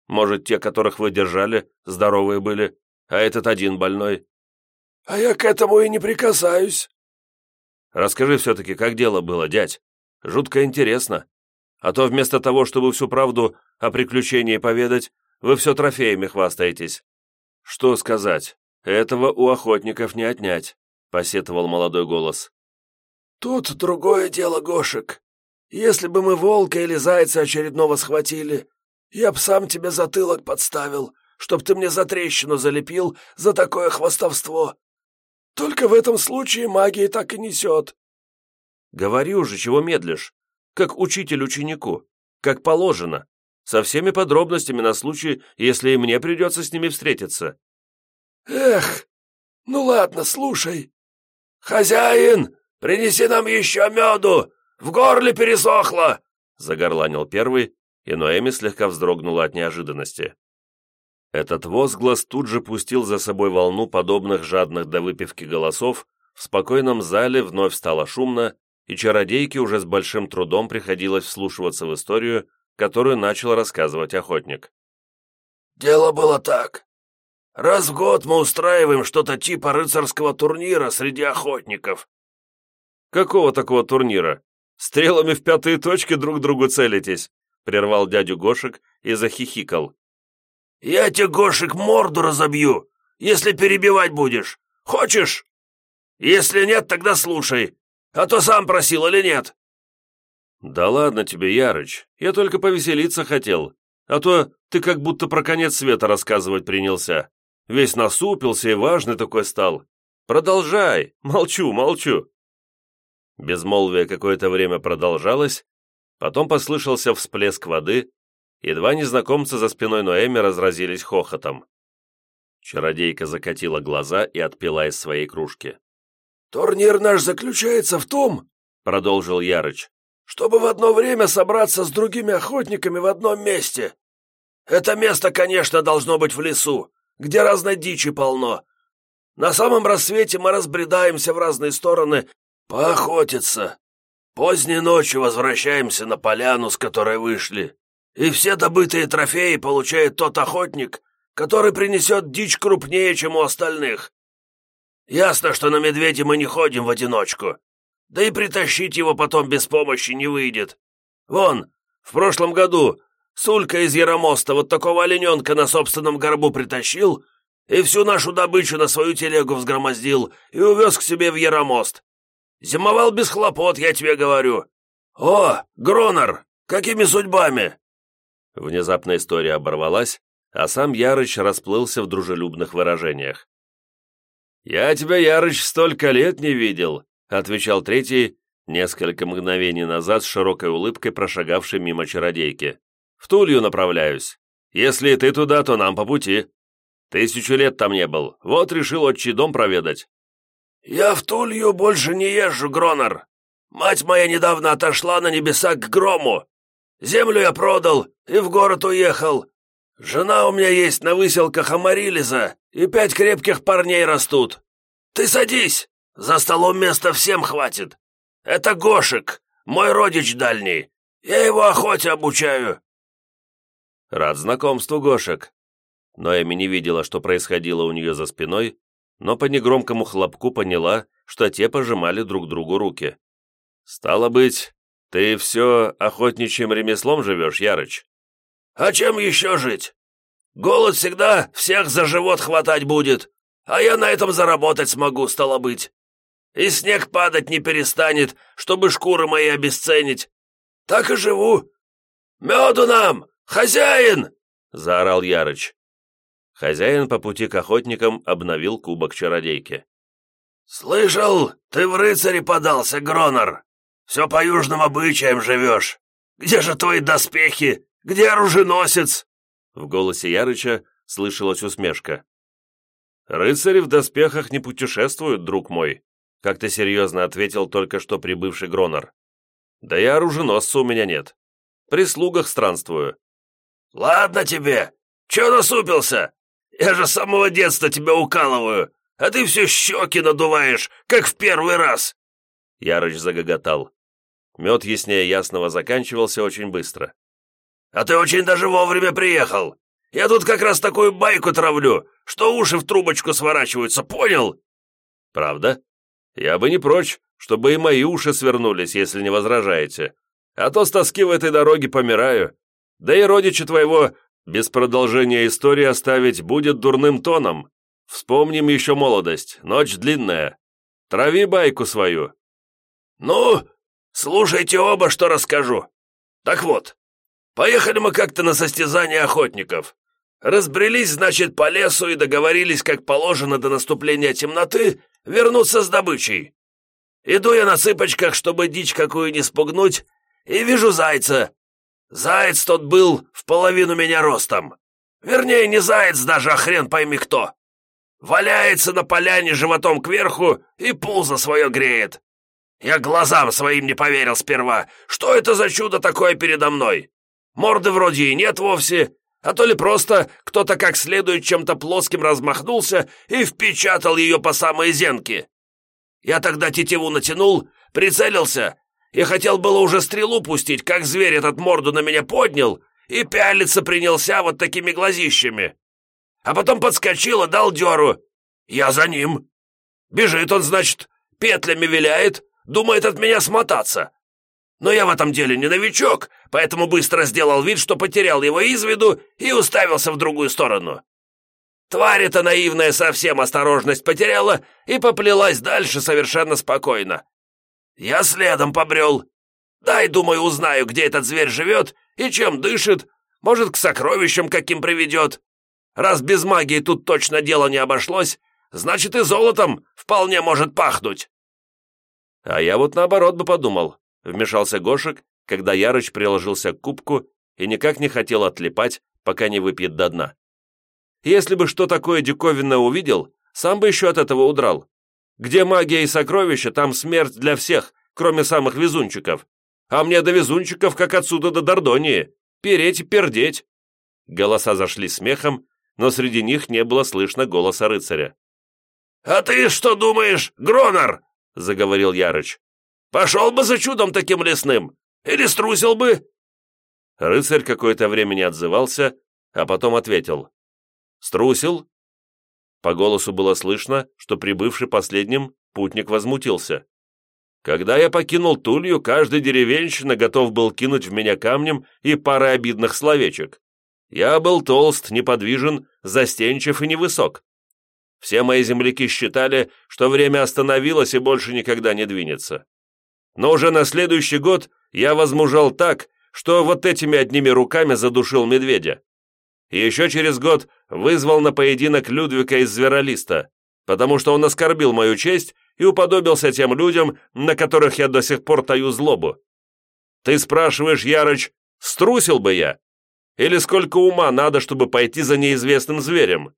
«Может, те, которых вы держали, здоровые были, а этот один больной?» «А я к этому и не прикасаюсь». Расскажи все-таки, как дело было, дядь. Жутко интересно. А то вместо того, чтобы всю правду о приключении поведать, вы все трофеями хвастаетесь. Что сказать? этого у охотников не отнять», — посетовал молодой голос. «Тут другое дело, Гошек. Если бы мы волка или зайца очередного схватили, я б сам тебе затылок подставил, чтоб ты мне за трещину залепил за такое хвостовство. Только в этом случае магия так и несет». «Говорю же, чего медлишь? Как учитель ученику, как положено, со всеми подробностями на случай, если и мне придется с ними встретиться». «Эх, ну ладно, слушай. Хозяин, принеси нам еще меду, в горле пересохло!» Загорланил первый, и Ноэми слегка вздрогнула от неожиданности. Этот возглас тут же пустил за собой волну подобных жадных до выпивки голосов, в спокойном зале вновь стало шумно, и чародейке уже с большим трудом приходилось вслушиваться в историю, которую начал рассказывать охотник. «Дело было так. Раз в год мы устраиваем что-то типа рыцарского турнира среди охотников». «Какого такого турнира? Стрелами в пятые точки друг другу целитесь?» прервал дядю Гошек и захихикал. «Я тебе, Гошек, морду разобью, если перебивать будешь. Хочешь? Если нет, тогда слушай, а то сам просил или нет?» «Да ладно тебе, Ярыч, я только повеселиться хотел, а то ты как будто про конец света рассказывать принялся. Весь насупился и важный такой стал. Продолжай, молчу, молчу». Безмолвие какое-то время продолжалось, потом послышался всплеск воды, и два незнакомца за спиной Ноэми разразились хохотом. Чародейка закатила глаза и отпила из своей кружки. «Турнир наш заключается в том, — продолжил Ярыч, — чтобы в одно время собраться с другими охотниками в одном месте. Это место, конечно, должно быть в лесу, где разной дичи полно. На самом рассвете мы разбредаемся в разные стороны поохотиться. Поздней ночью возвращаемся на поляну, с которой вышли, и все добытые трофеи получает тот охотник, который принесет дичь крупнее, чем у остальных. Ясно, что на медведя мы не ходим в одиночку, да и притащить его потом без помощи не выйдет. Вон, в прошлом году Сулька из Яромоста вот такого олененка на собственном горбу притащил и всю нашу добычу на свою телегу взгромоздил и увез к себе в Яромост. Зимовал без хлопот, я тебе говорю. О, Гронор, какими судьбами?» Внезапно история оборвалась, а сам Ярыч расплылся в дружелюбных выражениях. «Я тебя, Ярыч, столько лет не видел», — отвечал третий, несколько мгновений назад с широкой улыбкой прошагавший мимо чародейки. «В Тулью направляюсь. Если ты туда, то нам по пути. Тысячу лет там не был, вот решил отчий дом проведать». «Я в Тулью больше не езжу, Гронор. Мать моя недавно отошла на небеса к грому. Землю я продал и в город уехал. Жена у меня есть на выселках Амарилиза, и пять крепких парней растут. Ты садись, за столом места всем хватит. Это Гошек, мой родич дальний. Я его охоте обучаю». «Рад знакомству, Гошек». Ноэми не видела, что происходило у нее за спиной, но по негромкому хлопку поняла, что те пожимали друг другу руки. «Стало быть, «Ты все охотничьим ремеслом живешь, Ярыч?» «А чем еще жить? Голод всегда всех за живот хватать будет, а я на этом заработать смогу, стало быть. И снег падать не перестанет, чтобы шкуры мои обесценить. Так и живу. Меду нам, хозяин!» — заорал Ярыч. Хозяин по пути к охотникам обновил кубок чародейки. «Слышал, ты в рыцаре подался, Гронор!» Все по южным обычаям живешь. Где же твои доспехи? Где оруженосец?» В голосе Ярыча слышалась усмешка. «Рыцари в доспехах не путешествуют, друг мой», как-то серьезно ответил только что прибывший Гронор. «Да и оруженосца у меня нет. При слугах странствую». «Ладно тебе. Че насупился? Я же с самого детства тебя укалываю, а ты все щеки надуваешь, как в первый раз!» Ярыч загоготал. Мед яснее ясного заканчивался очень быстро. «А ты очень даже вовремя приехал! Я тут как раз такую байку травлю, что уши в трубочку сворачиваются, понял?» «Правда? Я бы не прочь, чтобы и мои уши свернулись, если не возражаете. А то с тоски в этой дороге помираю. Да и родича твоего без продолжения истории оставить будет дурным тоном. Вспомним еще молодость, ночь длинная. Трави байку свою». «Ну, слушайте оба, что расскажу. Так вот, поехали мы как-то на состязание охотников. Разбрелись, значит, по лесу и договорились, как положено до наступления темноты, вернуться с добычей. Иду я на цыпочках, чтобы дичь какую не спугнуть, и вижу зайца. Заяц тот был в половину меня ростом. Вернее, не заяц даже, а хрен пойми кто. Валяется на поляне животом кверху и пузо свое греет. Я глазам своим не поверил сперва. Что это за чудо такое передо мной? Морды вроде и нет вовсе, а то ли просто кто-то как следует чем-то плоским размахнулся и впечатал ее по самые зенки. Я тогда тетиву натянул, прицелился и хотел было уже стрелу пустить, как зверь этот морду на меня поднял и пялиться принялся вот такими глазищами. А потом подскочил и дал деру. Я за ним. Бежит он, значит, петлями виляет, думает от меня смотаться. Но я в этом деле не новичок, поэтому быстро сделал вид, что потерял его из виду и уставился в другую сторону. Тварь эта наивная совсем осторожность потеряла и поплелась дальше совершенно спокойно. Я следом побрел. Дай, думаю, узнаю, где этот зверь живет и чем дышит, может, к сокровищам каким приведет. Раз без магии тут точно дело не обошлось, значит и золотом вполне может пахнуть. А я вот наоборот бы подумал, вмешался Гошек, когда Ярыч приложился к кубку и никак не хотел отлипать, пока не выпьет до дна. Если бы что такое диковинное увидел, сам бы еще от этого удрал. Где магия и сокровища, там смерть для всех, кроме самых везунчиков. А мне до везунчиков, как отсюда до Дордонии. Переть и пердеть. Голоса зашли смехом, но среди них не было слышно голоса рыцаря. «А ты что думаешь, Гронор?» — заговорил Ярыч. «Пошел бы за чудом таким лесным! Или струсил бы!» Рыцарь какое-то время не отзывался, а потом ответил. «Струсил?» По голосу было слышно, что прибывший последним путник возмутился. Когда я покинул Тулью, каждый деревенщина готов был кинуть в меня камнем и парой обидных словечек. Я был толст, неподвижен, застенчив и невысок. Все мои земляки считали, что время остановилось и больше никогда не двинется. Но уже на следующий год я возмужал так, что вот этими одними руками задушил медведя и еще через год вызвал на поединок Людвика из Зверолиста, потому что он оскорбил мою честь и уподобился тем людям, на которых я до сих пор таю злобу. Ты спрашиваешь, Ярыч, струсил бы я? Или сколько ума надо, чтобы пойти за неизвестным зверем?»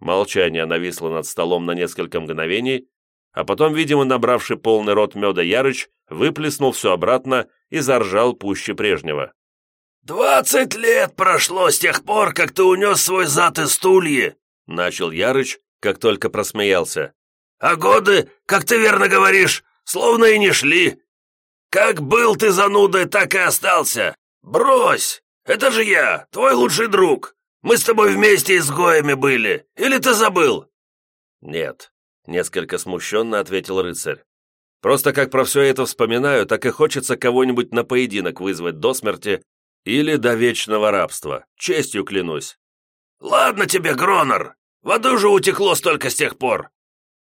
Молчание нависло над столом на несколько мгновений, а потом, видимо, набравший полный рот меда Ярыч, выплеснул все обратно и заржал пуще прежнего. «Двадцать лет прошло с тех пор, как ты унес свой зад из стульи!» Начал Ярыч, как только просмеялся. «А годы, как ты верно говоришь, словно и не шли. Как был ты занудой, так и остался. Брось! Это же я, твой лучший друг. Мы с тобой вместе изгоями были. Или ты забыл?» «Нет», — несколько смущенно ответил рыцарь. «Просто как про все это вспоминаю, так и хочется кого-нибудь на поединок вызвать до смерти или до вечного рабства, честью клянусь. Ладно тебе, Гронор, воды уже утекло столько с тех пор.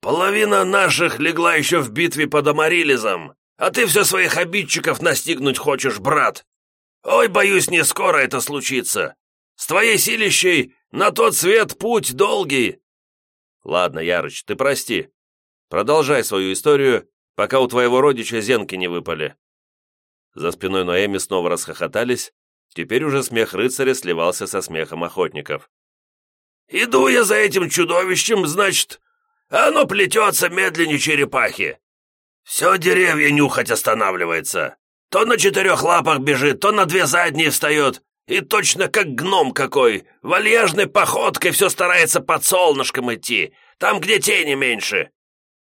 Половина наших легла еще в битве под Амарилизом, а ты все своих обидчиков настигнуть хочешь, брат. Ой, боюсь, не скоро это случится. С твоей силищей на тот свет путь долгий. Ладно, Ярыч, ты прости. Продолжай свою историю, пока у твоего родича зенки не выпали. За спиной Ноэми снова расхохотались, Теперь уже смех рыцаря сливался со смехом охотников. «Иду я за этим чудовищем, значит, оно плетется медленнее черепахи. Все деревья нюхать останавливается. То на четырех лапах бежит, то на две задние встает, и точно как гном какой, вальяжной походкой все старается под солнышком идти, там, где тени меньше.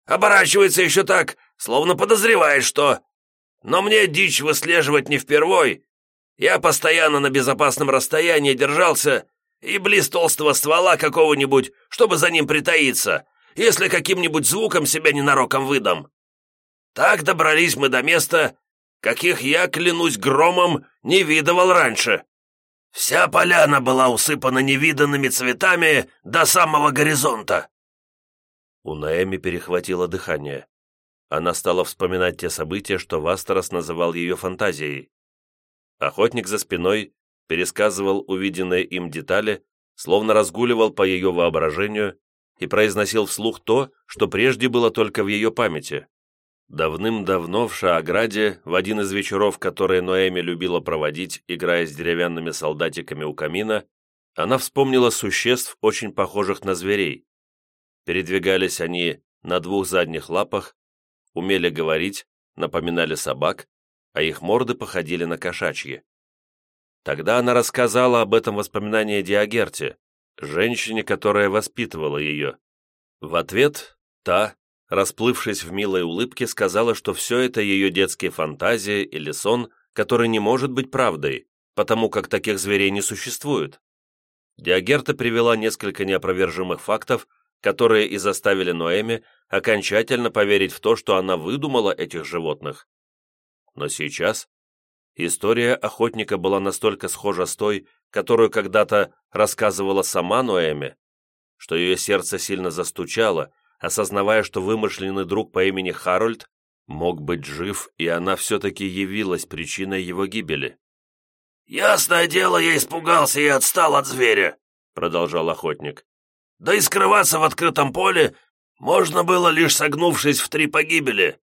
Оборачивается еще так, словно подозревает, что... Но мне дичь выслеживать не впервой, я постоянно на безопасном расстоянии держался и близ толстого ствола какого-нибудь, чтобы за ним притаиться, если каким-нибудь звуком себя ненароком выдам. Так добрались мы до места, каких я, клянусь громом, не видывал раньше. Вся поляна была усыпана невиданными цветами до самого горизонта. У Наэми перехватило дыхание. Она стала вспоминать те события, что Вастерос называл ее фантазией. Охотник за спиной пересказывал увиденные им детали, словно разгуливал по ее воображению и произносил вслух то, что прежде было только в ее памяти. Давным-давно в Шааграде, в один из вечеров, которые Ноэми любила проводить, играя с деревянными солдатиками у камина, она вспомнила существ, очень похожих на зверей. Передвигались они на двух задних лапах, умели говорить, напоминали собак, а их морды походили на кошачьи. Тогда она рассказала об этом воспоминании Диагерте, женщине, которая воспитывала ее. В ответ та, расплывшись в милой улыбке, сказала, что все это ее детские фантазии или сон, который не может быть правдой, потому как таких зверей не существует. Диагерта привела несколько неопровержимых фактов, которые и заставили Ноэми окончательно поверить в то, что она выдумала этих животных. Но сейчас история охотника была настолько схожа с той, которую когда-то рассказывала сама Ноэми, что ее сердце сильно застучало, осознавая, что вымышленный друг по имени Харольд мог быть жив, и она все-таки явилась причиной его гибели. «Ясное дело, я испугался и отстал от зверя», — продолжал охотник. «Да и скрываться в открытом поле можно было, лишь согнувшись в три погибели».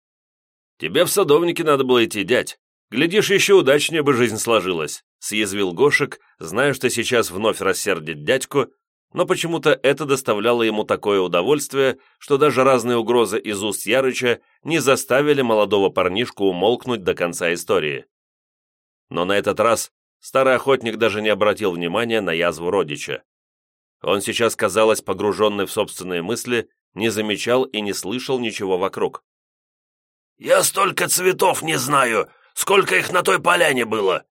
«Тебе в садовнике надо было идти, дядь. Глядишь, еще удачнее бы жизнь сложилась», — съязвил Гошек, зная, что сейчас вновь рассердит дядьку, но почему-то это доставляло ему такое удовольствие, что даже разные угрозы из уст Ярыча не заставили молодого парнишку умолкнуть до конца истории. Но на этот раз старый охотник даже не обратил внимания на язву родича. Он сейчас, казалось, погруженный в собственные мысли, не замечал и не слышал ничего вокруг. «Я столько цветов не знаю, сколько их на той поляне было.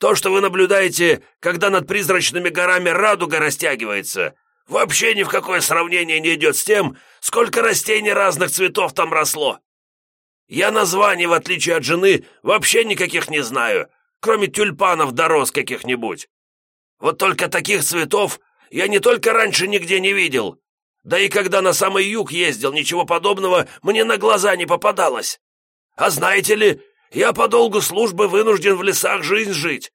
То, что вы наблюдаете, когда над призрачными горами радуга растягивается, вообще ни в какое сравнение не идет с тем, сколько растений разных цветов там росло. Я названий, в отличие от жены, вообще никаких не знаю, кроме тюльпанов да роз каких-нибудь. Вот только таких цветов я не только раньше нигде не видел, да и когда на самый юг ездил, ничего подобного мне на глаза не попадалось. А знаете ли, я по долгу службы вынужден в лесах жизнь жить.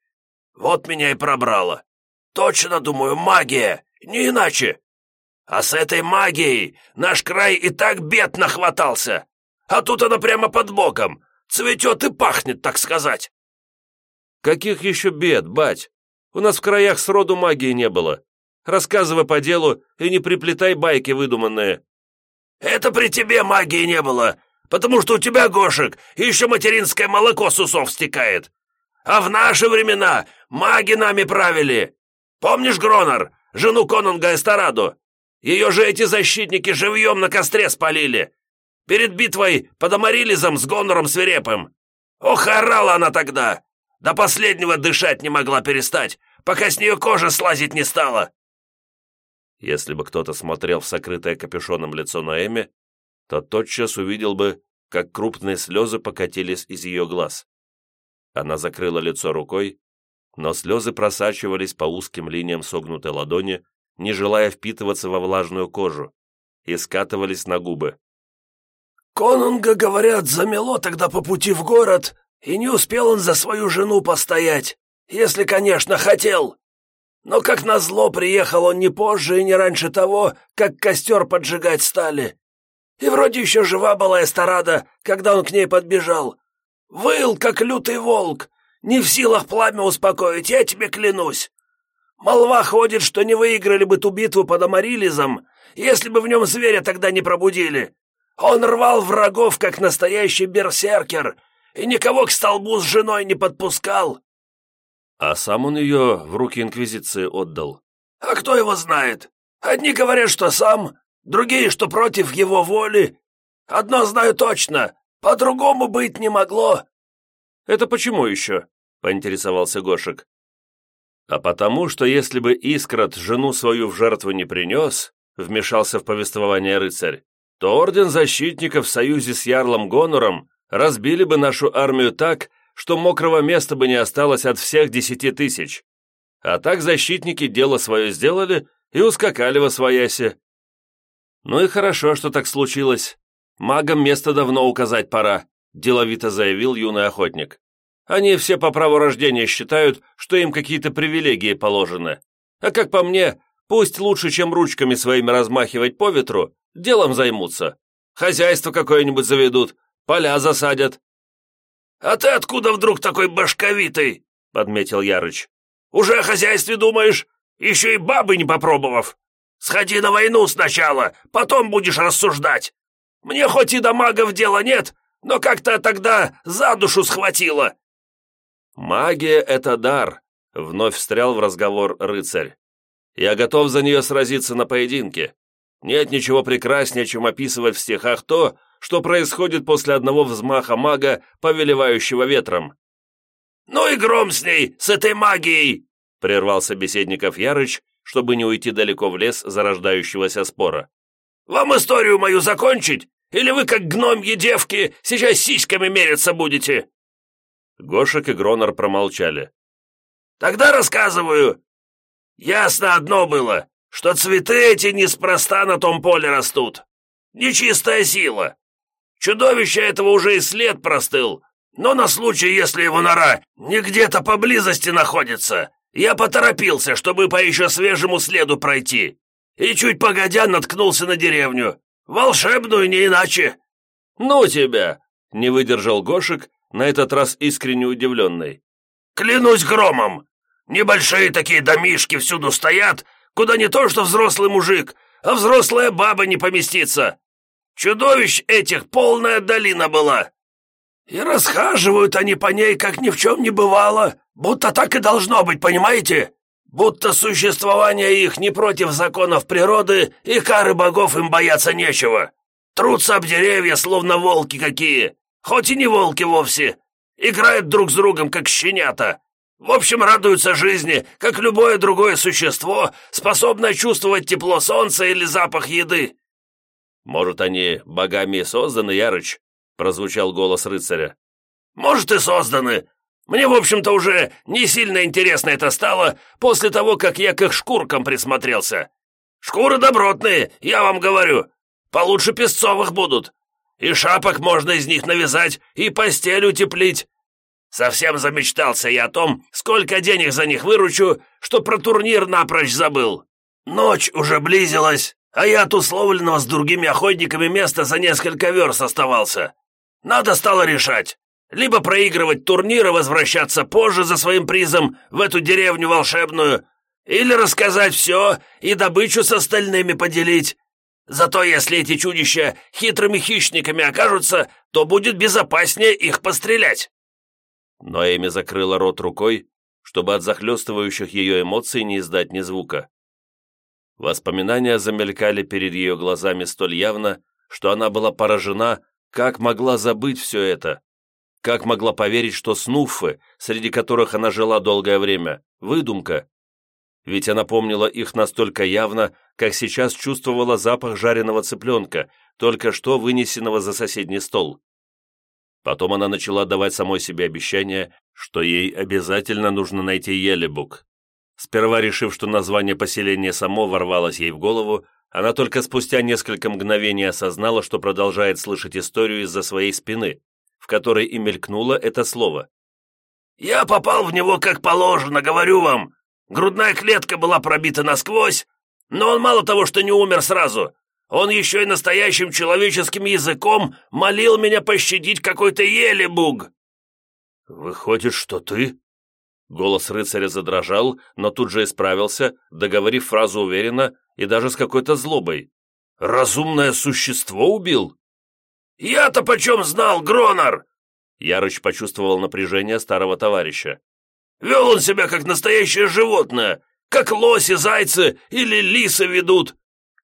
Вот меня и пробрало. Точно, думаю, магия, не иначе. А с этой магией наш край и так бед нахватался. А тут она прямо под боком, цветет и пахнет, так сказать. Каких еще бед, бать? У нас в краях сроду магии не было. Рассказывай по делу и не приплетай байки выдуманные. Это при тебе магии не было, потому что у тебя, Гошек, еще материнское молоко с усов стекает. А в наши времена маги нами правили. Помнишь, Гронор, жену конунга Эстораду? Ее же эти защитники живьем на костре спалили. Перед битвой под Амарилизом с Гонором свирепым. Ох, орала она тогда! До последнего дышать не могла перестать, пока с нее кожа слазить не стала. Если бы кто-то смотрел в сокрытое капюшоном лицо Ноэми, то тотчас увидел бы, как крупные слезы покатились из ее глаз. Она закрыла лицо рукой, но слезы просачивались по узким линиям согнутой ладони, не желая впитываться во влажную кожу, и скатывались на губы. «Конунга, говорят, замело тогда по пути в город, и не успел он за свою жену постоять, если, конечно, хотел. Но, как назло, приехал он не позже и не раньше того, как костер поджигать стали. И вроде еще жива была Эсторада, когда он к ней подбежал. Выл, как лютый волк, не в силах пламя успокоить, я тебе клянусь. Молва ходит, что не выиграли бы ту битву под Амарилизом, если бы в нем зверя тогда не пробудили. Он рвал врагов, как настоящий берсеркер, и никого к столбу с женой не подпускал. А сам он ее в руки Инквизиции отдал. А кто его знает? Одни говорят, что сам, другие, что против его воли. Одно знаю точно, по-другому быть не могло». «Это почему еще?» — поинтересовался Гошек. «А потому, что если бы Искрот жену свою в жертву не принес», — вмешался в повествование рыцарь, то Орден Защитников в союзе с Ярлом Гонором разбили бы нашу армию так, что мокрого места бы не осталось от всех десяти тысяч. А так защитники дело свое сделали и ускакали во свояси. Ну и хорошо, что так случилось. Магам место давно указать пора, деловито заявил юный охотник. Они все по праву рождения считают, что им какие-то привилегии положены. А как по мне, пусть лучше, чем ручками своими размахивать по ветру, делом займутся. Хозяйство какое-нибудь заведут, поля засадят». «А ты откуда вдруг такой башковитый?» — подметил Ярыч. «Уже о хозяйстве думаешь? Еще и бабы не попробовав. Сходи на войну сначала, потом будешь рассуждать. Мне хоть и до магов дела нет, но как-то тогда за душу схватило. «Магия — это дар», — вновь встрял в разговор рыцарь. «Я готов за нее сразиться на поединке. Нет ничего прекраснее, чем описывать в стихах то, что происходит после одного взмаха мага, повелевающего ветром». «Ну и гром с ней, с этой магией!» — прервал собеседников Ярыч, чтобы не уйти далеко в лес зарождающегося спора. «Вам историю мою закончить? Или вы, как гномьи девки, сейчас сиськами мериться будете?» Гошек и Гронор промолчали. «Тогда рассказываю. Ясно одно было, что цветы эти неспроста на том поле растут. Нечистая сила. Чудовище этого уже и след простыл, но на случай, если его нора не где-то поблизости находится, я поторопился, чтобы по еще свежему следу пройти, и чуть погодя наткнулся на деревню. Волшебную, не иначе». «Ну тебя!» — не выдержал Гошек на этот раз искренне удивленный. «Клянусь громом! Небольшие такие домишки всюду стоят, куда не то что взрослый мужик, а взрослая баба не поместится. Чудовищ этих полная долина была. И расхаживают они по ней, как ни в чем не бывало, будто так и должно быть, понимаете? Будто существование их не против законов природы, и кары богов им бояться нечего. Трутся об деревья, словно волки какие, хоть и не волки вовсе, играют друг с другом, как щенята. В общем, радуются жизни, как любое другое существо, способное чувствовать тепло солнца или запах еды». «Может, они богами созданы, Ярыч?» — прозвучал голос рыцаря. «Может, и созданы. Мне, в общем-то, уже не сильно интересно это стало после того, как я к их шкуркам присмотрелся. Шкуры добротные, я вам говорю. Получше песцовых будут. И шапок можно из них навязать, и постель утеплить. Совсем замечтался я о том, сколько денег за них выручу, что про турнир напрочь забыл. Ночь уже близилась, а я от условленного с другими охотниками места за несколько верст оставался. Надо стало решать. Либо проигрывать турнир и возвращаться позже за своим призом в эту деревню волшебную, или рассказать все и добычу с остальными поделить, Зато если эти чудища хитрыми хищниками окажутся, то будет безопаснее их пострелять». Но Эми закрыла рот рукой, чтобы от захлестывающих ее эмоций не издать ни звука. Воспоминания замелькали перед ее глазами столь явно, что она была поражена, как могла забыть все это, как могла поверить, что снуффы, среди которых она жила долгое время, выдумка, ведь она помнила их настолько явно, как сейчас чувствовала запах жареного цыпленка, только что вынесенного за соседний стол. Потом она начала давать самой себе обещание, что ей обязательно нужно найти Елебук. Сперва решив, что название поселения само ворвалось ей в голову, она только спустя несколько мгновений осознала, что продолжает слышать историю из-за своей спины, в которой и мелькнуло это слово. «Я попал в него как положено, говорю вам!» Грудная клетка была пробита насквозь, но он мало того, что не умер сразу, он еще и настоящим человеческим языком молил меня пощадить какой-то елебуг». «Выходит, что ты?» Голос рыцаря задрожал, но тут же исправился, договорив фразу уверенно и даже с какой-то злобой. «Разумное существо убил?» «Я-то почем знал, Гронор?» Ярыч почувствовал напряжение старого товарища. Вел он себя как настоящее животное, как лоси, зайцы или лисы ведут.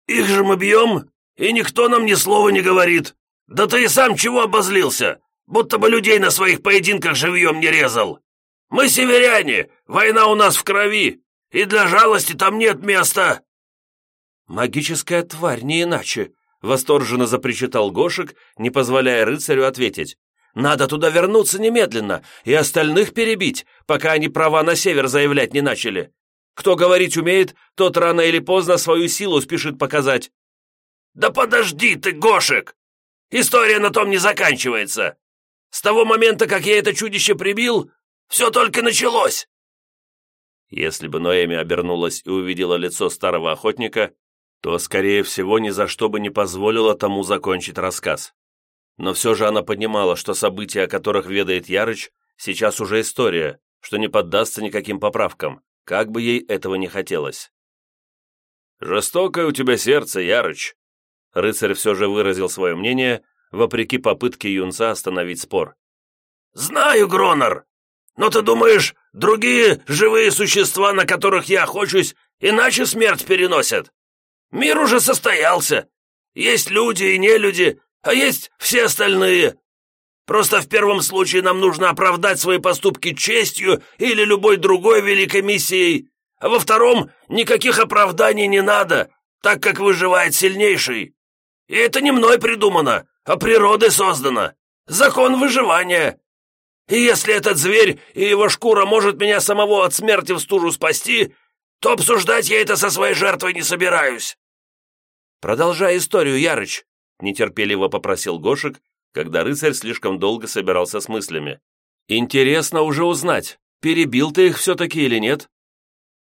Их же мы бьем, и никто нам ни слова не говорит. Да ты и сам чего обозлился, будто бы людей на своих поединках живьем не резал. Мы северяне, война у нас в крови, и для жалости там нет места». «Магическая тварь, не иначе», — восторженно запричитал Гошек, не позволяя рыцарю ответить. Надо туда вернуться немедленно и остальных перебить, пока они права на север заявлять не начали. Кто говорить умеет, тот рано или поздно свою силу спешит показать». «Да подожди ты, Гошек! История на том не заканчивается. С того момента, как я это чудище прибил, все только началось!» Если бы Ноэми обернулась и увидела лицо старого охотника, то, скорее всего, ни за что бы не позволила тому закончить рассказ. Но все же она понимала, что события, о которых ведает Ярыч, сейчас уже история, что не поддастся никаким поправкам, как бы ей этого не хотелось. «Жестокое у тебя сердце, Ярыч!» Рыцарь все же выразил свое мнение, вопреки попытке юнца остановить спор. «Знаю, Гронор, но ты думаешь, другие живые существа, на которых я охочусь, иначе смерть переносят? Мир уже состоялся. Есть люди и нелюди, а есть все остальные. Просто в первом случае нам нужно оправдать свои поступки честью или любой другой великой миссией, а во втором никаких оправданий не надо, так как выживает сильнейший. И это не мной придумано, а природой создано. Закон выживания. И если этот зверь и его шкура может меня самого от смерти в стужу спасти, то обсуждать я это со своей жертвой не собираюсь». «Продолжай историю, Ярыч», — нетерпеливо попросил Гошек, когда рыцарь слишком долго собирался с мыслями. «Интересно уже узнать, перебил ты их все-таки или нет?»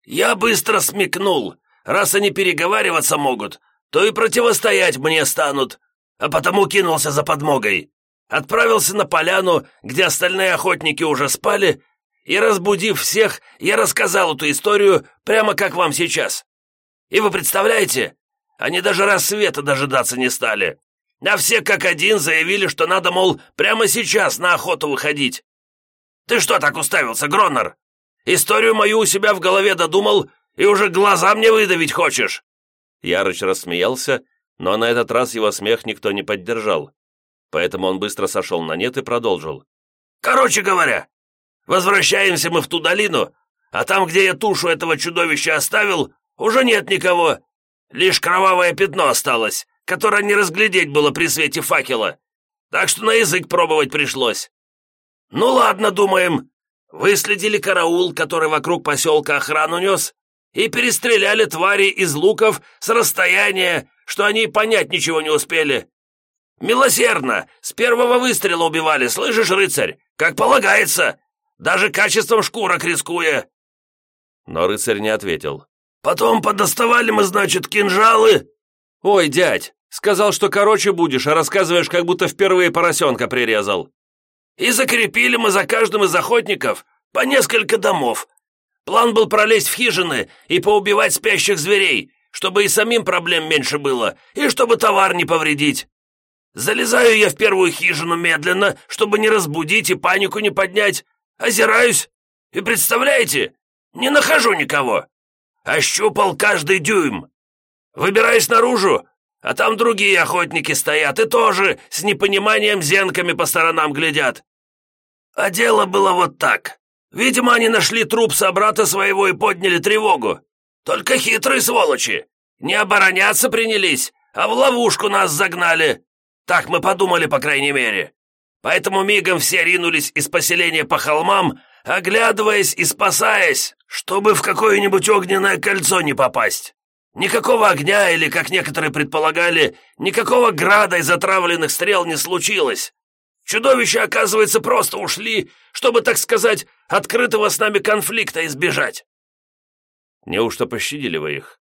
«Я быстро смекнул. Раз они переговариваться могут, то и противостоять мне станут, а потому кинулся за подмогой. Отправился на поляну, где остальные охотники уже спали, и, разбудив всех, я рассказал эту историю прямо как вам сейчас. И вы представляете, они даже рассвета дожидаться не стали, а все как один заявили, что надо, мол, прямо сейчас на охоту выходить. Ты что так уставился, Гроннер? Историю мою у себя в голове додумал и уже глаза мне выдавить хочешь?» Ярыч рассмеялся, но на этот раз его смех никто не поддержал. Поэтому он быстро сошел на нет и продолжил. «Короче говоря, возвращаемся мы в ту долину, а там, где я тушу этого чудовища оставил, уже нет никого. Лишь кровавое пятно осталось, которое не разглядеть было при свете факела. Так что на язык пробовать пришлось. Ну ладно, думаем. Выследили караул, который вокруг поселка охрану нес, и перестреляли твари из луков с расстояния, что они понять ничего не успели. Милосердно, с первого выстрела убивали, слышишь, рыцарь, как полагается, даже качеством шкурок рискуя». Но рыцарь не ответил. «Потом подоставали мы, значит, кинжалы». «Ой, дядь, сказал, что короче будешь, а рассказываешь, как будто впервые поросенка прирезал». «И закрепили мы за каждым из охотников по несколько домов, План был пролезть в хижины и поубивать спящих зверей, чтобы и самим проблем меньше было, и чтобы товар не повредить. Залезаю я в первую хижину медленно, чтобы не разбудить и панику не поднять. Озираюсь, и представляете, не нахожу никого. Ощупал каждый дюйм. Выбираюсь наружу, а там другие охотники стоят и тоже с непониманием зенками по сторонам глядят. А дело было вот так. Видимо, они нашли труп собрата своего и подняли тревогу. Только хитрые сволочи. Не обороняться принялись, а в ловушку нас загнали. Так мы подумали, по крайней мере. Поэтому мигом все ринулись из поселения по холмам, оглядываясь и спасаясь, чтобы в какое-нибудь огненное кольцо не попасть. Никакого огня или, как некоторые предполагали, никакого града из отравленных стрел не случилось. Чудовища, оказывается, просто ушли, чтобы, так сказать, открытого с нами конфликта избежать». «Неужто пощадили вы их?»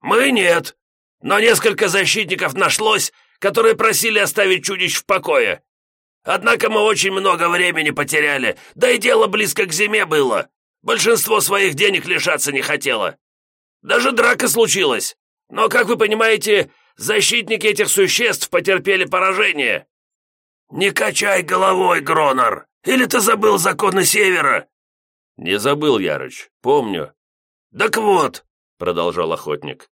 «Мы нет, но несколько защитников нашлось, которые просили оставить чудищ в покое. Однако мы очень много времени потеряли, да и дело близко к зиме было. Большинство своих денег лишаться не хотело. Даже драка случилась, но, как вы понимаете, защитники этих существ потерпели поражение. «Не качай головой, Гронор! Или ты забыл законы Севера?» «Не забыл, Ярыч, помню». «Так вот», — продолжал охотник,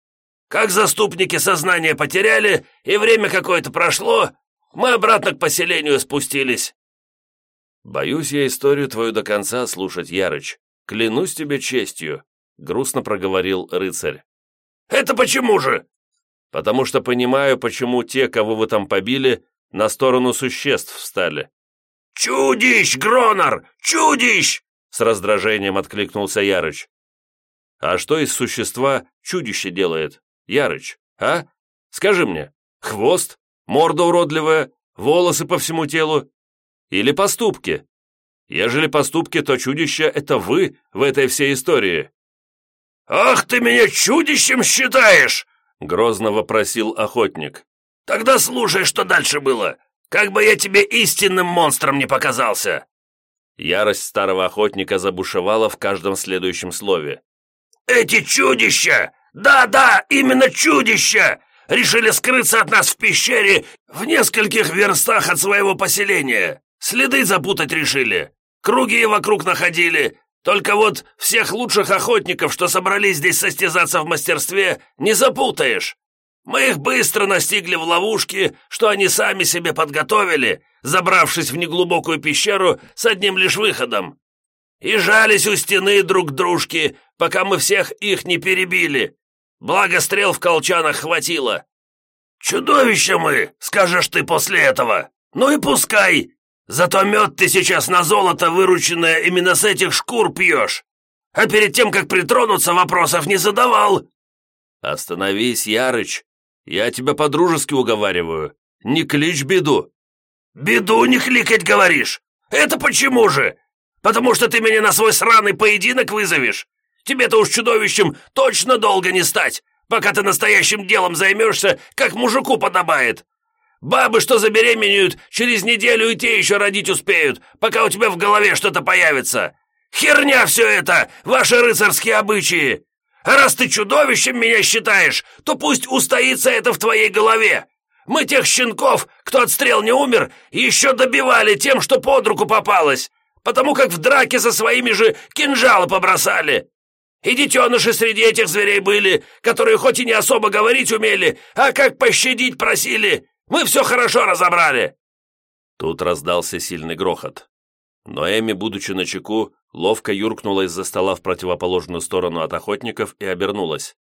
«как заступники сознание потеряли, и время какое-то прошло, мы обратно к поселению спустились». «Боюсь я историю твою до конца слушать, Ярыч. Клянусь тебе честью», — грустно проговорил рыцарь. «Это почему же?» «Потому что понимаю, почему те, кого вы там побили, на сторону существ встали. «Чудищ, Гронор! Чудищ!» С раздражением откликнулся Ярыч. А что из существа чудище делает, Ярыч, а? Скажи мне, хвост, морда уродливая, волосы по всему телу? Или поступки? Ежели поступки, то чудище — это вы в этой всей истории». «Ах, ты меня чудищем считаешь!» — грозно вопросил охотник. «Тогда слушай, что дальше было. Как бы я тебе истинным монстром не показался!» Ярость старого охотника забушевала в каждом следующем слове. «Эти чудища! Да-да, именно чудища! Решили скрыться от нас в пещере в нескольких верстах от своего поселения. Следы запутать решили. Круги вокруг находили. Только вот всех лучших охотников, что собрались здесь состязаться в мастерстве, не запутаешь. Мы их быстро настигли в ловушке, что они сами себе подготовили, забравшись в неглубокую пещеру с одним лишь выходом. И жались у стены друг к дружке, пока мы всех их не перебили. Благо стрел в колчанах хватило. Чудовище мы, скажешь ты после этого. Ну и пускай. Зато мед ты сейчас на золото, вырученное именно с этих шкур пьешь. А перед тем, как притронуться, вопросов не задавал. Остановись, Ярыч. Я тебя по-дружески уговариваю. Не клич беду. Беду не кликать, говоришь? Это почему же? Потому что ты меня на свой сраный поединок вызовешь? Тебе-то уж чудовищем точно долго не стать, пока ты настоящим делом займешься, как мужику подобает. Бабы, что забеременеют, через неделю и те еще родить успеют, пока у тебя в голове что-то появится. Херня все это, ваши рыцарские обычаи. А раз ты чудовищем меня считаешь, то пусть устоится это в твоей голове. Мы тех щенков, кто от стрел не умер, еще добивали тем, что под руку попалось, потому как в драке со своими же кинжалы побросали. И детеныши среди этих зверей были, которые хоть и не особо говорить умели, а как пощадить просили. Мы все хорошо разобрали!» Тут раздался сильный грохот. Но Эми, будучи на чеку, ловко юркнула из-за стола в противоположную сторону от охотников и обернулась.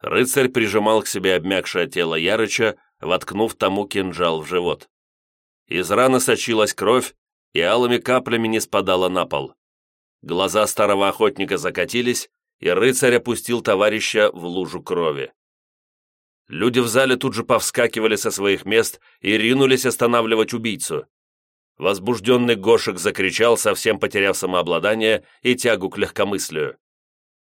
Рыцарь прижимал к себе обмякшее тело Ярыча, воткнув тому кинжал в живот. Из раны сочилась кровь и алыми каплями не спадала на пол. Глаза старого охотника закатились, и рыцарь опустил товарища в лужу крови. Люди в зале тут же повскакивали со своих мест и ринулись останавливать убийцу. Возбужденный Гошек закричал, совсем потеряв самообладание и тягу к легкомыслию.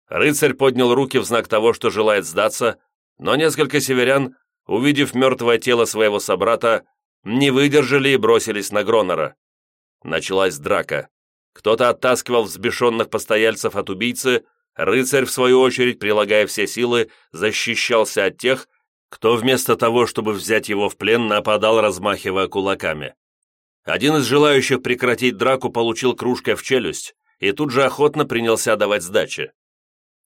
Рыцарь поднял руки в знак того, что желает сдаться, но несколько северян, увидев мертвое тело своего собрата, не выдержали и бросились на Гронора. Началась драка. Кто-то оттаскивал взбешенных постояльцев от убийцы, рыцарь, в свою очередь, прилагая все силы, защищался от тех, кто вместо того, чтобы взять его в плен, нападал, размахивая кулаками. Один из желающих прекратить драку получил кружкой в челюсть и тут же охотно принялся давать сдачи.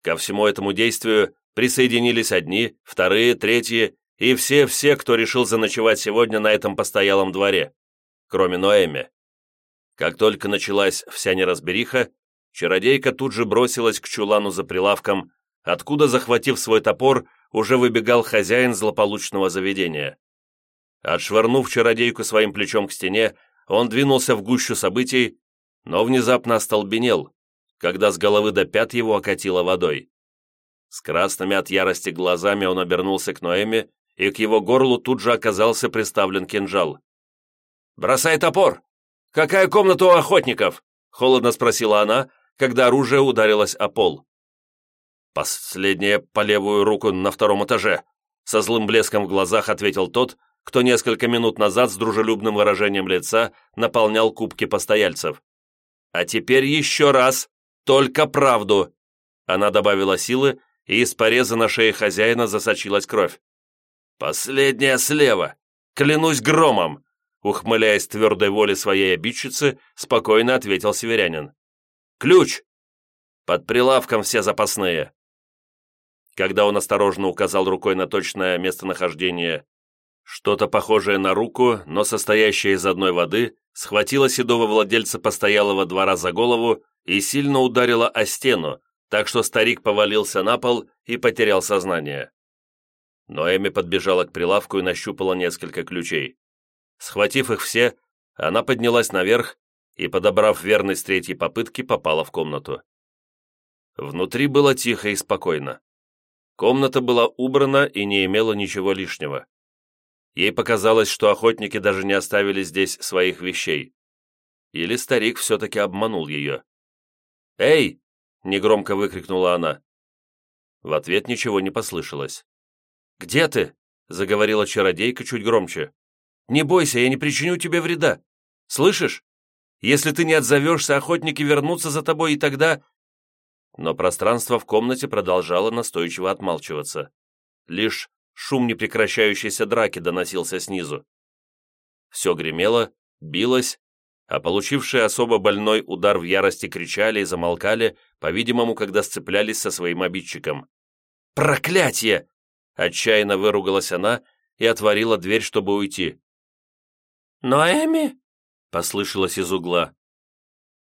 Ко всему этому действию присоединились одни, вторые, третьи и все-все, кто решил заночевать сегодня на этом постоялом дворе, кроме Ноэми. Как только началась вся неразбериха, чародейка тут же бросилась к чулану за прилавком, откуда, захватив свой топор, уже выбегал хозяин злополучного заведения. Отшвырнув чародейку своим плечом к стене, он двинулся в гущу событий, но внезапно остолбенел, когда с головы до пят его окатило водой. С красными от ярости глазами он обернулся к Ноэме, и к его горлу тут же оказался приставлен кинжал. «Бросай топор! Какая комната у охотников?» — холодно спросила она, когда оружие ударилось о пол. «Последнее по левую руку на втором этаже», — со злым блеском в глазах ответил тот, кто несколько минут назад с дружелюбным выражением лица наполнял кубки постояльцев. «А теперь еще раз, только правду!» Она добавила силы, и из пореза на шее хозяина засочилась кровь. «Последняя слева! Клянусь громом!» Ухмыляясь твердой воле своей обидчицы, спокойно ответил северянин. «Ключ! Под прилавком все запасные!» Когда он осторожно указал рукой на точное местонахождение что-то похожее на руку, но состоящее из одной воды, схватило седого владельца постоялого двора за голову и сильно ударило о стену, так что старик повалился на пол и потерял сознание. Но Эми подбежала к прилавку и нащупала несколько ключей. Схватив их все, она поднялась наверх и, подобрав верный с третьей попытки, попала в комнату. Внутри было тихо и спокойно. Комната была убрана и не имела ничего лишнего. Ей показалось, что охотники даже не оставили здесь своих вещей. Или старик все-таки обманул ее. «Эй!» — негромко выкрикнула она. В ответ ничего не послышалось. «Где ты?» — заговорила чародейка чуть громче. «Не бойся, я не причиню тебе вреда. Слышишь? Если ты не отзовешься, охотники вернутся за тобой, и тогда...» Но пространство в комнате продолжало настойчиво отмалчиваться. Лишь шум непрекращающейся драки доносился снизу. Все гремело, билось, а получившие особо больной удар в ярости кричали и замолкали, по-видимому, когда сцеплялись со своим обидчиком. «Проклятье!» — отчаянно выругалась она и отворила дверь, чтобы уйти. «Ноэми?» — послышалось из угла.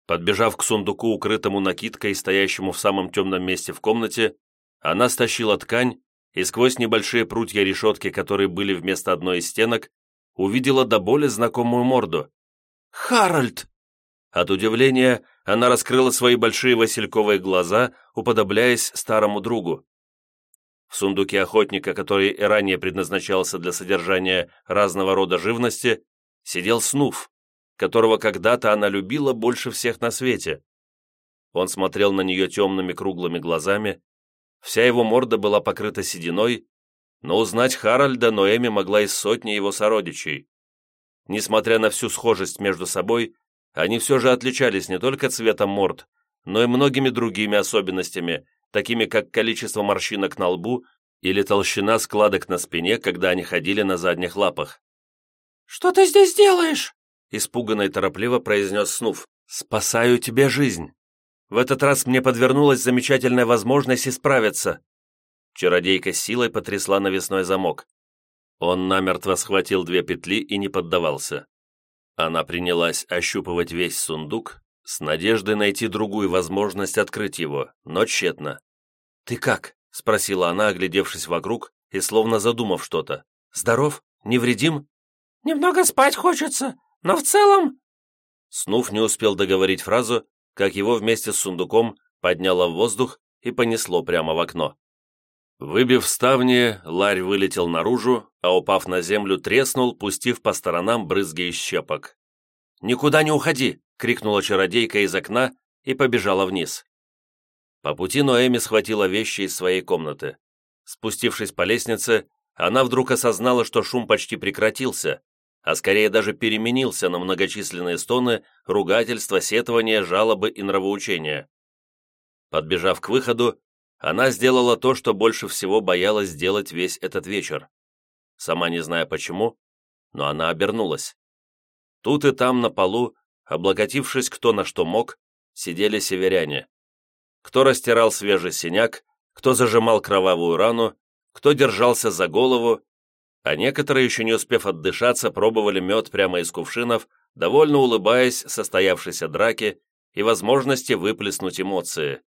Подбежав к сундуку, укрытому накидкой, стоящему в самом темном месте в комнате, она стащила ткань и сквозь небольшие прутья решетки, которые были вместо одной из стенок, увидела до боли знакомую морду. «Харальд!» От удивления она раскрыла свои большие васильковые глаза, уподобляясь старому другу. В сундуке охотника, который и ранее предназначался для содержания разного рода живности, сидел Снуф, которого когда-то она любила больше всех на свете. Он смотрел на нее темными круглыми глазами, вся его морда была покрыта сединой, но узнать Харальда Ноэми могла из сотни его сородичей. Несмотря на всю схожесть между собой, они все же отличались не только цветом морд, но и многими другими особенностями, такими как количество морщинок на лбу или толщина складок на спине, когда они ходили на задних лапах. «Что ты здесь делаешь?» испуганно и торопливо произнес Снуф. «Спасаю тебе жизнь. В этот раз мне подвернулась замечательная возможность исправиться». Чародейка силой потрясла навесной замок. Он намертво схватил две петли и не поддавался. Она принялась ощупывать весь сундук, с надеждой найти другую возможность открыть его, но тщетно. «Ты как?» — спросила она, оглядевшись вокруг и словно задумав что-то. «Здоров? Невредим?» «Немного спать хочется, но в целом...» Снув не успел договорить фразу, как его вместе с сундуком подняло в воздух и понесло прямо в окно. Выбив ставни, ларь вылетел наружу, а упав на землю, треснул, пустив по сторонам брызги из щепок. «Никуда не уходи!» — крикнула чародейка из окна и побежала вниз. По пути Ноэми схватила вещи из своей комнаты. Спустившись по лестнице, она вдруг осознала, что шум почти прекратился, а скорее даже переменился на многочисленные стоны, ругательства, сетования, жалобы и нравоучения. Подбежав к выходу, она сделала то, что больше всего боялась сделать весь этот вечер. Сама не зная почему, но она обернулась. Тут и там на полу, облокотившись кто на что мог, сидели северяне. Кто растирал свежий синяк, кто зажимал кровавую рану, кто держался за голову, а некоторые, еще не успев отдышаться, пробовали мед прямо из кувшинов, довольно улыбаясь состоявшейся драке и возможности выплеснуть эмоции.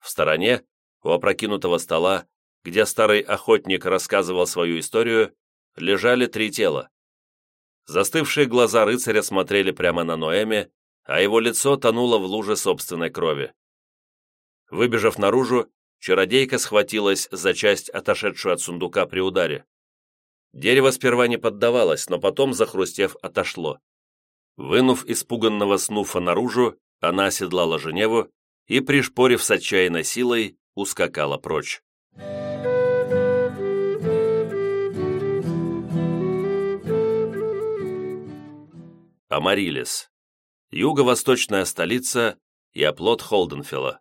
В стороне, у опрокинутого стола, где старый охотник рассказывал свою историю, лежали три тела. Застывшие глаза рыцаря смотрели прямо на Ноэме, а его лицо тонуло в луже собственной крови. Выбежав наружу, чародейка схватилась за часть, отошедшую от сундука при ударе. Дерево сперва не поддавалось, но потом, захрустев, отошло. Вынув испуганного снуфа наружу, она оседлала Женеву и, пришпорив с отчаянной силой, ускакала прочь. Амарилис. Юго-восточная столица и оплот Холденфилла.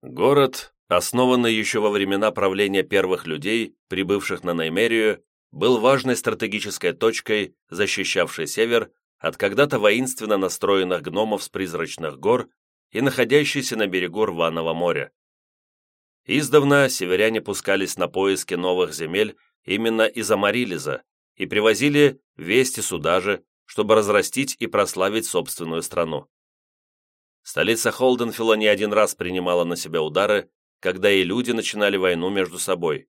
Город, основанный еще во времена правления первых людей, прибывших на Наймерию, был важной стратегической точкой, защищавшей север от когда-то воинственно настроенных гномов с призрачных гор и находящийся на берегу Рваного моря. Издавна северяне пускались на поиски новых земель именно из Амарилиза и привозили вести сюда же, чтобы разрастить и прославить собственную страну. Столица Холденфилла не один раз принимала на себя удары, когда и люди начинали войну между собой.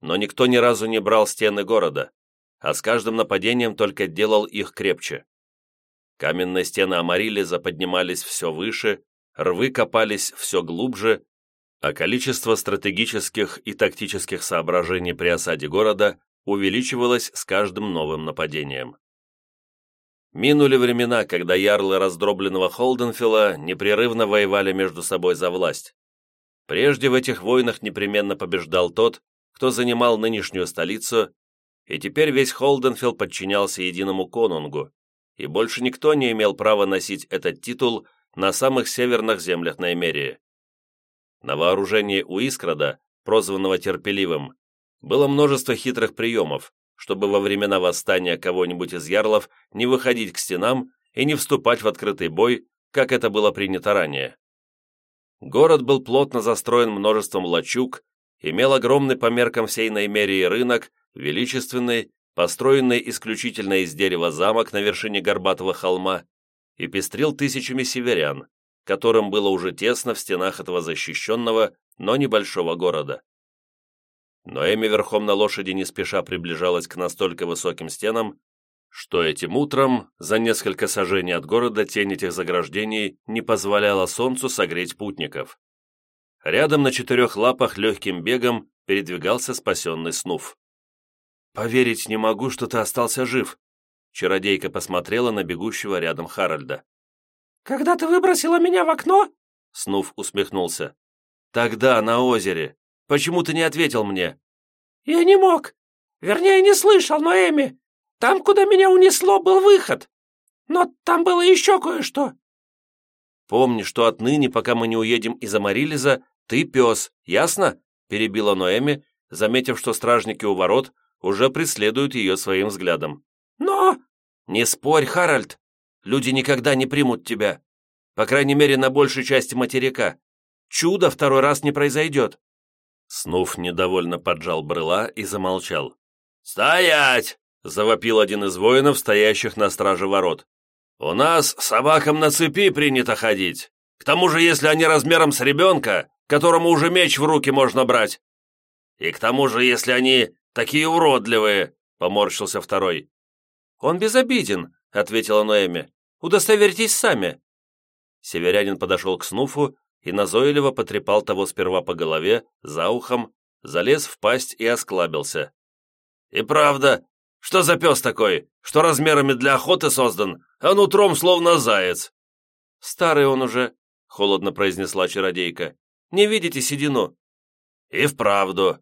Но никто ни разу не брал стены города, а с каждым нападением только делал их крепче. Каменные стены Амарилиза поднимались все выше, рвы копались все глубже, а количество стратегических и тактических соображений при осаде города увеличивалось с каждым новым нападением. Минули времена, когда ярлы раздробленного Холденфилла непрерывно воевали между собой за власть. Прежде в этих войнах непременно побеждал тот, кто занимал нынешнюю столицу, и теперь весь Холденфилл подчинялся единому конунгу, и больше никто не имел права носить этот титул на самых северных землях Наймерии. На вооружении у Искрада, прозванного терпеливым, было множество хитрых приемов, чтобы во времена восстания кого-нибудь из ярлов не выходить к стенам и не вступать в открытый бой, как это было принято ранее. Город был плотно застроен множеством лачуг, имел огромный по меркам всей Наймерии рынок, величественный, построенный исключительно из дерева замок на вершине горбатого холма, и пестрил тысячами северян, которым было уже тесно в стенах этого защищенного, но небольшого города. Но Эми верхом на лошади не спеша приближалась к настолько высоким стенам, что этим утром, за несколько сажений от города, тень этих заграждений не позволяла солнцу согреть путников. Рядом на четырех лапах легким бегом передвигался спасенный Снуф. «Поверить не могу, что ты остался жив», Чародейка посмотрела на бегущего рядом Харальда. «Когда ты выбросила меня в окно?» Снув усмехнулся. «Тогда, на озере. Почему ты не ответил мне?» «Я не мог. Вернее, не слышал, но Эми. Там, куда меня унесло, был выход. Но там было еще кое-что». «Помни, что отныне, пока мы не уедем из Амарилиза, ты пес, ясно?» перебила Ноэми, заметив, что стражники у ворот уже преследуют ее своим взглядом. «Но...» «Не спорь, Харальд. Люди никогда не примут тебя. По крайней мере, на большей части материка. Чудо второй раз не произойдет. Снув недовольно поджал брыла и замолчал. «Стоять!» — завопил один из воинов, стоящих на страже ворот. «У нас собакам на цепи принято ходить. К тому же, если они размером с ребенка, которому уже меч в руки можно брать. И к тому же, если они такие уродливые», — поморщился второй. «Он безобиден», — ответила Ноэми. «Удостоверьтесь сами». Северянин подошел к Снуфу и назойливо потрепал того сперва по голове, за ухом, залез в пасть и осклабился. «И правда, что за пес такой, что размерами для охоты создан, а нутром словно заяц?» «Старый он уже», — холодно произнесла чародейка. «Не видите седину?» «И вправду».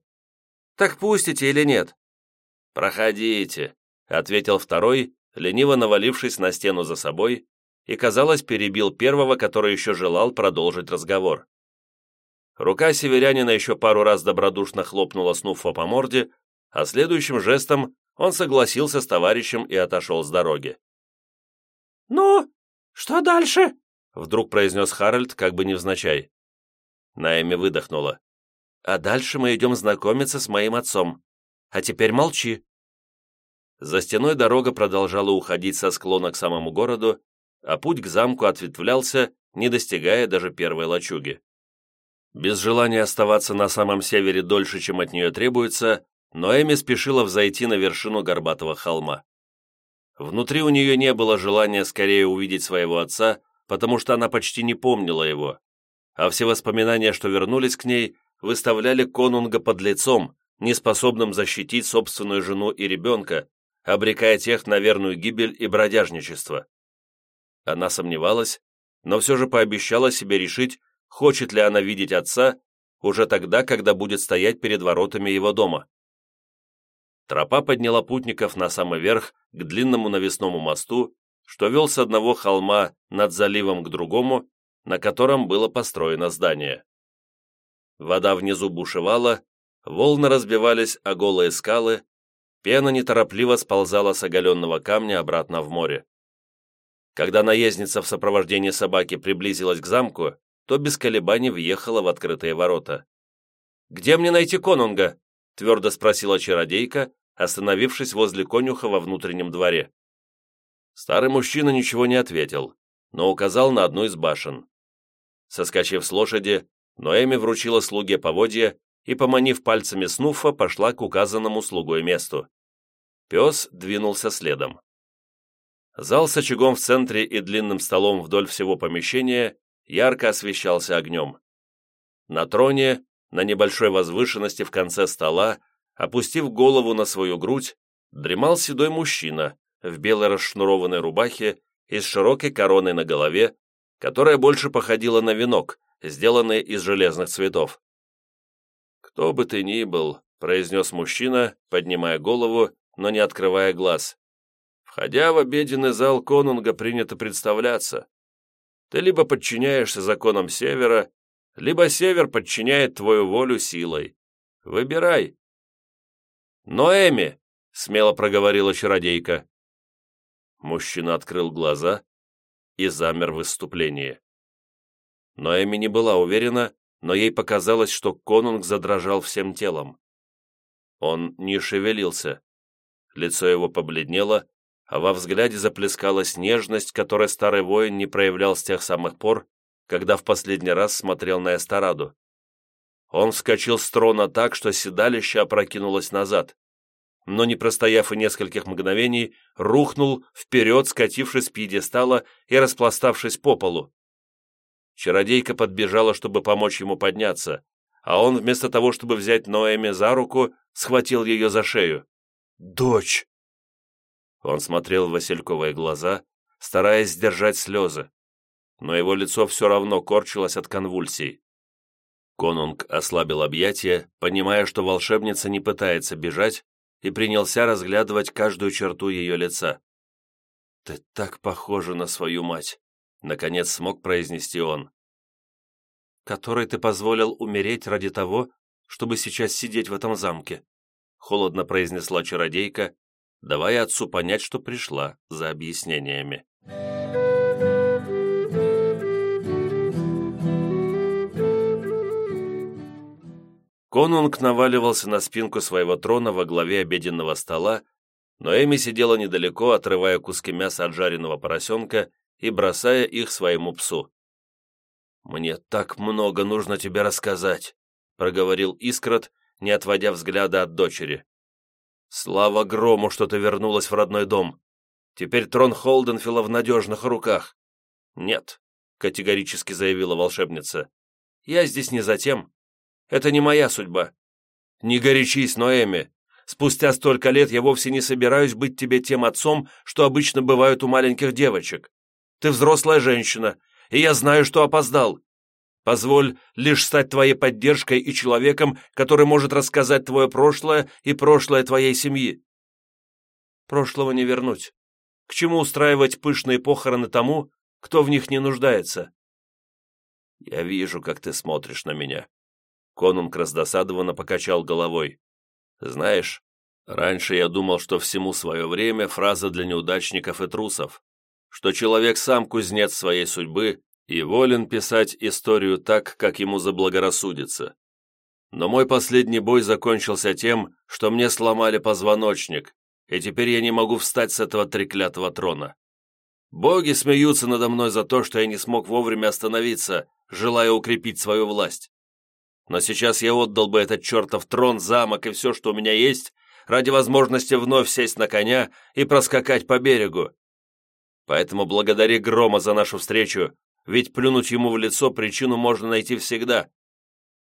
«Так пустите или нет?» «Проходите», — ответил второй, лениво навалившись на стену за собой и, казалось, перебил первого, который еще желал продолжить разговор. Рука северянина еще пару раз добродушно хлопнула Снуфа по морде, а следующим жестом он согласился с товарищем и отошел с дороги. «Ну, что дальше?» — вдруг произнес Харальд, как бы невзначай. Наэми выдохнула. «А дальше мы идем знакомиться с моим отцом. А теперь молчи». За стеной дорога продолжала уходить со склона к самому городу, а путь к замку ответвлялся, не достигая даже первой лачуги. Без желания оставаться на самом севере дольше, чем от нее требуется, Ноэми спешила взойти на вершину горбатого холма. Внутри у нее не было желания скорее увидеть своего отца, потому что она почти не помнила его, а все воспоминания, что вернулись к ней, выставляли конунга под лицом, неспособным защитить собственную жену и ребенка, обрекая тех на верную гибель и бродяжничество. Она сомневалась, но все же пообещала себе решить, хочет ли она видеть отца уже тогда, когда будет стоять перед воротами его дома. Тропа подняла путников на самый верх к длинному навесному мосту, что вел с одного холма над заливом к другому, на котором было построено здание. Вода внизу бушевала, волны разбивались о голые скалы, пена неторопливо сползала с оголенного камня обратно в море. Когда наездница в сопровождении собаки приблизилась к замку, то без колебаний въехала в открытые ворота. «Где мне найти конунга?» — твердо спросила чародейка, остановившись возле конюха во внутреннем дворе. Старый мужчина ничего не ответил, но указал на одну из башен. Соскочив с лошади, Ноэми вручила слуге поводья и, поманив пальцами Снуфа, пошла к указанному слугой месту. Пес двинулся следом. Зал с очагом в центре и длинным столом вдоль всего помещения ярко освещался огнем. На троне, на небольшой возвышенности в конце стола, опустив голову на свою грудь, дремал седой мужчина в белой расшнурованной рубахе и с широкой короной на голове, которая больше походила на венок, сделанный из железных цветов. «Кто бы ты ни был», — произнес мужчина, поднимая голову, но не открывая глаз. «Входя в обеденный зал конунга, принято представляться. Ты либо подчиняешься законам Севера, либо Север подчиняет твою волю силой. Выбирай». «Ноэми!» — смело проговорила чародейка. Мужчина открыл глаза и замер в выступлении. Ноэми не была уверена, но ей показалось, что конунг задрожал всем телом. Он не шевелился. Лицо его побледнело, а во взгляде заплескалась нежность, которой старый воин не проявлял с тех самых пор, когда в последний раз смотрел на эстараду. Он вскочил с трона так, что седалище опрокинулось назад, но, не простояв и нескольких мгновений, рухнул вперед, скатившись с пьедестала и распластавшись по полу. Чародейка подбежала, чтобы помочь ему подняться, а он, вместо того, чтобы взять Ноэми за руку, схватил ее за шею. «Дочь!» Он смотрел в Васильковые глаза, стараясь сдержать слезы, но его лицо все равно корчилось от конвульсий. Конунг ослабил объятия, понимая, что волшебница не пытается бежать, и принялся разглядывать каждую черту ее лица. «Ты так похожа на свою мать!» Наконец смог произнести он. «Который ты позволил умереть ради того, чтобы сейчас сидеть в этом замке», холодно произнесла чародейка, давая отцу понять, что пришла за объяснениями. Конунг наваливался на спинку своего трона во главе обеденного стола, но Эми сидела недалеко, отрывая куски мяса от жареного поросенка и бросая их своему псу. «Мне так много нужно тебе рассказать», — проговорил Искрот, не отводя взгляда от дочери. «Слава грому, что ты вернулась в родной дом. Теперь трон Холденфилла в надежных руках». «Нет», — категорически заявила волшебница. «Я здесь не за тем. Это не моя судьба». «Не горячись, Ноэми. Спустя столько лет я вовсе не собираюсь быть тебе тем отцом, что обычно бывают у маленьких девочек. Ты взрослая женщина, и я знаю, что опоздал. Позволь лишь стать твоей поддержкой и человеком, который может рассказать твое прошлое и прошлое твоей семьи. Прошлого не вернуть. К чему устраивать пышные похороны тому, кто в них не нуждается? Я вижу, как ты смотришь на меня. Конунг раздосадованно покачал головой. Знаешь, раньше я думал, что всему свое время фраза для неудачников и трусов что человек сам кузнец своей судьбы и волен писать историю так, как ему заблагорассудится. Но мой последний бой закончился тем, что мне сломали позвоночник, и теперь я не могу встать с этого треклятого трона. Боги смеются надо мной за то, что я не смог вовремя остановиться, желая укрепить свою власть. Но сейчас я отдал бы этот чертов трон, замок и все, что у меня есть, ради возможности вновь сесть на коня и проскакать по берегу, Поэтому благодари Грома за нашу встречу, ведь плюнуть ему в лицо причину можно найти всегда.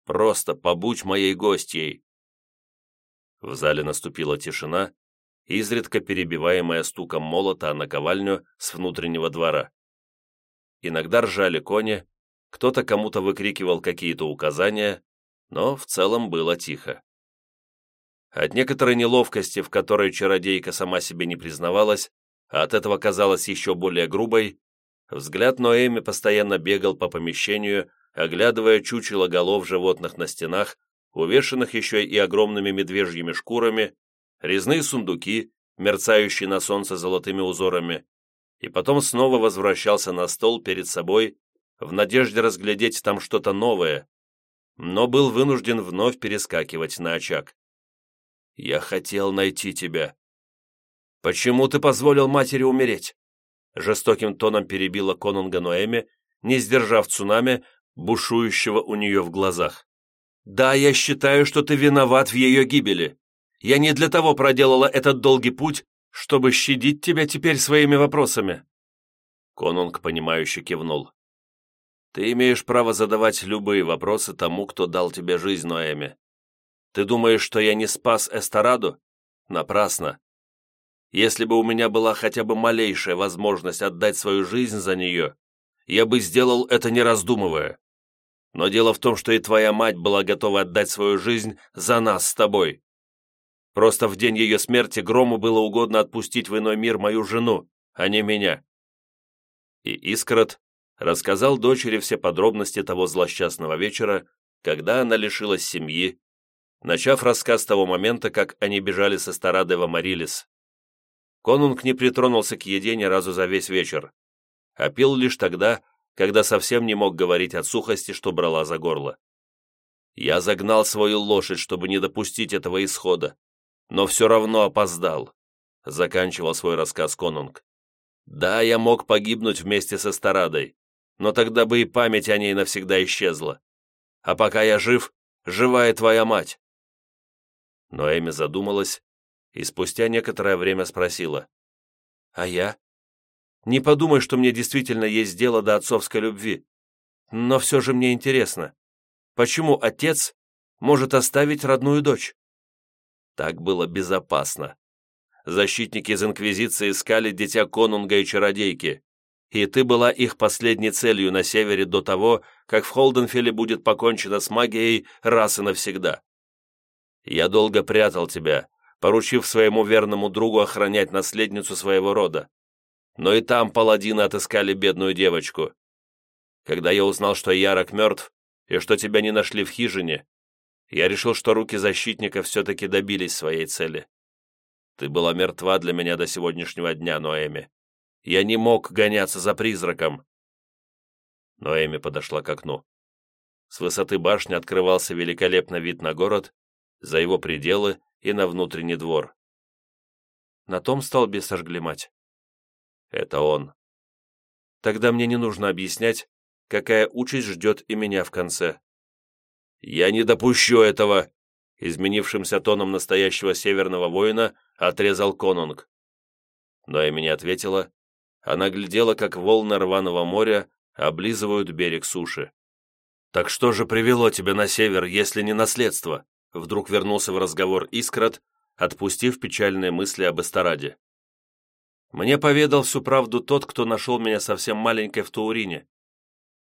Просто побудь моей гостьей». В зале наступила тишина, изредка перебиваемая стуком молота о наковальню с внутреннего двора. Иногда ржали кони, кто-то кому-то выкрикивал какие-то указания, но в целом было тихо. От некоторой неловкости, в которой чародейка сама себе не признавалась, а от этого казалась еще более грубой, взгляд Ноэми постоянно бегал по помещению, оглядывая чучело голов животных на стенах, увешанных еще и огромными медвежьими шкурами, резные сундуки, мерцающие на солнце золотыми узорами, и потом снова возвращался на стол перед собой в надежде разглядеть там что-то новое, но был вынужден вновь перескакивать на очаг. «Я хотел найти тебя», «Почему ты позволил матери умереть?» Жестоким тоном перебила конунга Ноэми, не сдержав цунами, бушующего у нее в глазах. «Да, я считаю, что ты виноват в ее гибели. Я не для того проделала этот долгий путь, чтобы щадить тебя теперь своими вопросами». Конунг, понимающе кивнул. Ты имеешь право задавать любые вопросы тому, кто дал тебе жизнь, Ноэми. Ты думаешь, что я не спас Эстораду? Напрасно. Если бы у меня была хотя бы малейшая возможность отдать свою жизнь за нее, я бы сделал это не раздумывая. Но дело в том, что и твоя мать была готова отдать свою жизнь за нас с тобой. Просто в день ее смерти Грому было угодно отпустить в иной мир мою жену, а не меня. И Искорот рассказал дочери все подробности того злосчастного вечера, когда она лишилась семьи, начав рассказ того момента, как они бежали со Старады в Амарилис. Конунг не притронулся к еде ни разу за весь вечер, а пил лишь тогда, когда совсем не мог говорить от сухости, что брала за горло. Я загнал свою лошадь, чтобы не допустить этого исхода, но все равно опоздал, заканчивал свой рассказ Конунг. Да, я мог погибнуть вместе со Старадой, но тогда бы и память о ней навсегда исчезла. А пока я жив, жива и твоя мать. Но Эми задумалась и спустя некоторое время спросила. «А я? Не подумай, что мне действительно есть дело до отцовской любви. Но все же мне интересно, почему отец может оставить родную дочь? Так было безопасно. Защитники из Инквизиции искали дитя конунга и чародейки, и ты была их последней целью на севере до того, как в Холденфеле будет покончено с магией раз и навсегда. Я долго прятал тебя, поручив своему верному другу охранять наследницу своего рода но и там паладины отыскали бедную девочку. Когда я узнал, что Ярок мертв и что тебя не нашли в хижине, я решил, что руки защитника все-таки добились своей цели. Ты была мертва для меня до сегодняшнего дня, Ноэми. Я не мог гоняться за призраком. Ноэми подошла к окну. С высоты башни открывался великолепный вид на город, за его пределы и на внутренний двор. На том столбе сожгли мать. Это он. Тогда мне не нужно объяснять, какая участь ждет и меня в конце. «Я не допущу этого!» Изменившимся тоном настоящего северного воина отрезал конунг. Но Эми не ответила. Она глядела, как волны рваного моря облизывают берег суши. «Так что же привело тебя на север, если не наследство?» Вдруг вернулся в разговор Искрат, отпустив печальные мысли об эстараде. Мне поведал всю правду тот, кто нашел меня совсем маленькой в Таурине.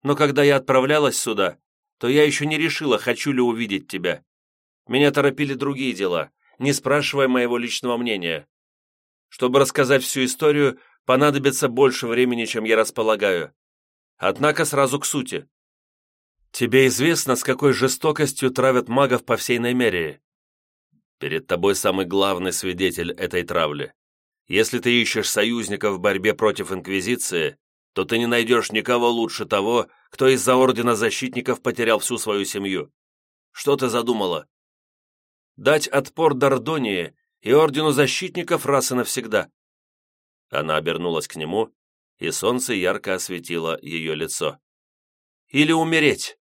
Но когда я отправлялась сюда, то я еще не решила, хочу ли увидеть тебя. Меня торопили другие дела, не спрашивая моего личного мнения. Чтобы рассказать всю историю, понадобится больше времени, чем я располагаю. Однако сразу к сути. Тебе известно, с какой жестокостью травят магов по всей Наймерии? Перед тобой самый главный свидетель этой травли. Если ты ищешь союзников в борьбе против Инквизиции, то ты не найдешь никого лучше того, кто из-за Ордена Защитников потерял всю свою семью. Что ты задумала? Дать отпор Дордонии и Ордену Защитников раз и навсегда. Она обернулась к нему, и солнце ярко осветило ее лицо. Или умереть.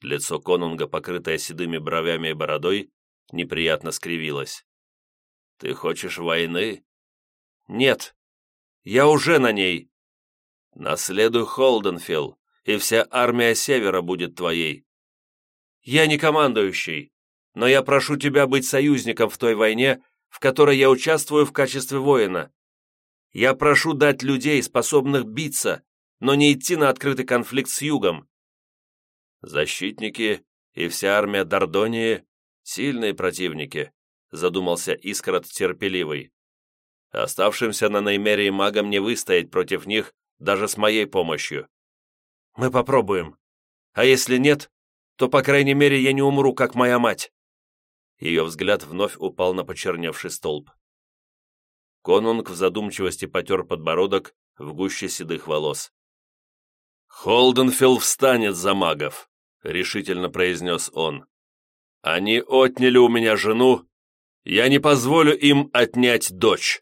Лицо конунга, покрытое седыми бровями и бородой, неприятно скривилось. «Ты хочешь войны?» «Нет, я уже на ней». «Наследуй Холденфилл, и вся армия Севера будет твоей». «Я не командующий, но я прошу тебя быть союзником в той войне, в которой я участвую в качестве воина. Я прошу дать людей, способных биться, но не идти на открытый конфликт с югом». «Защитники и вся армия Дордонии — сильные противники», задумался Искрот терпеливый. Оставшимся на Неймерии магам не выстоять против них даже с моей помощью. Мы попробуем. А если нет, то, по крайней мере, я не умру, как моя мать. Ее взгляд вновь упал на почерневший столб. Конунг в задумчивости потер подбородок в гуще седых волос. «Холденфилл встанет за магов», — решительно произнес он. «Они отняли у меня жену я не позволю им отнять дочь.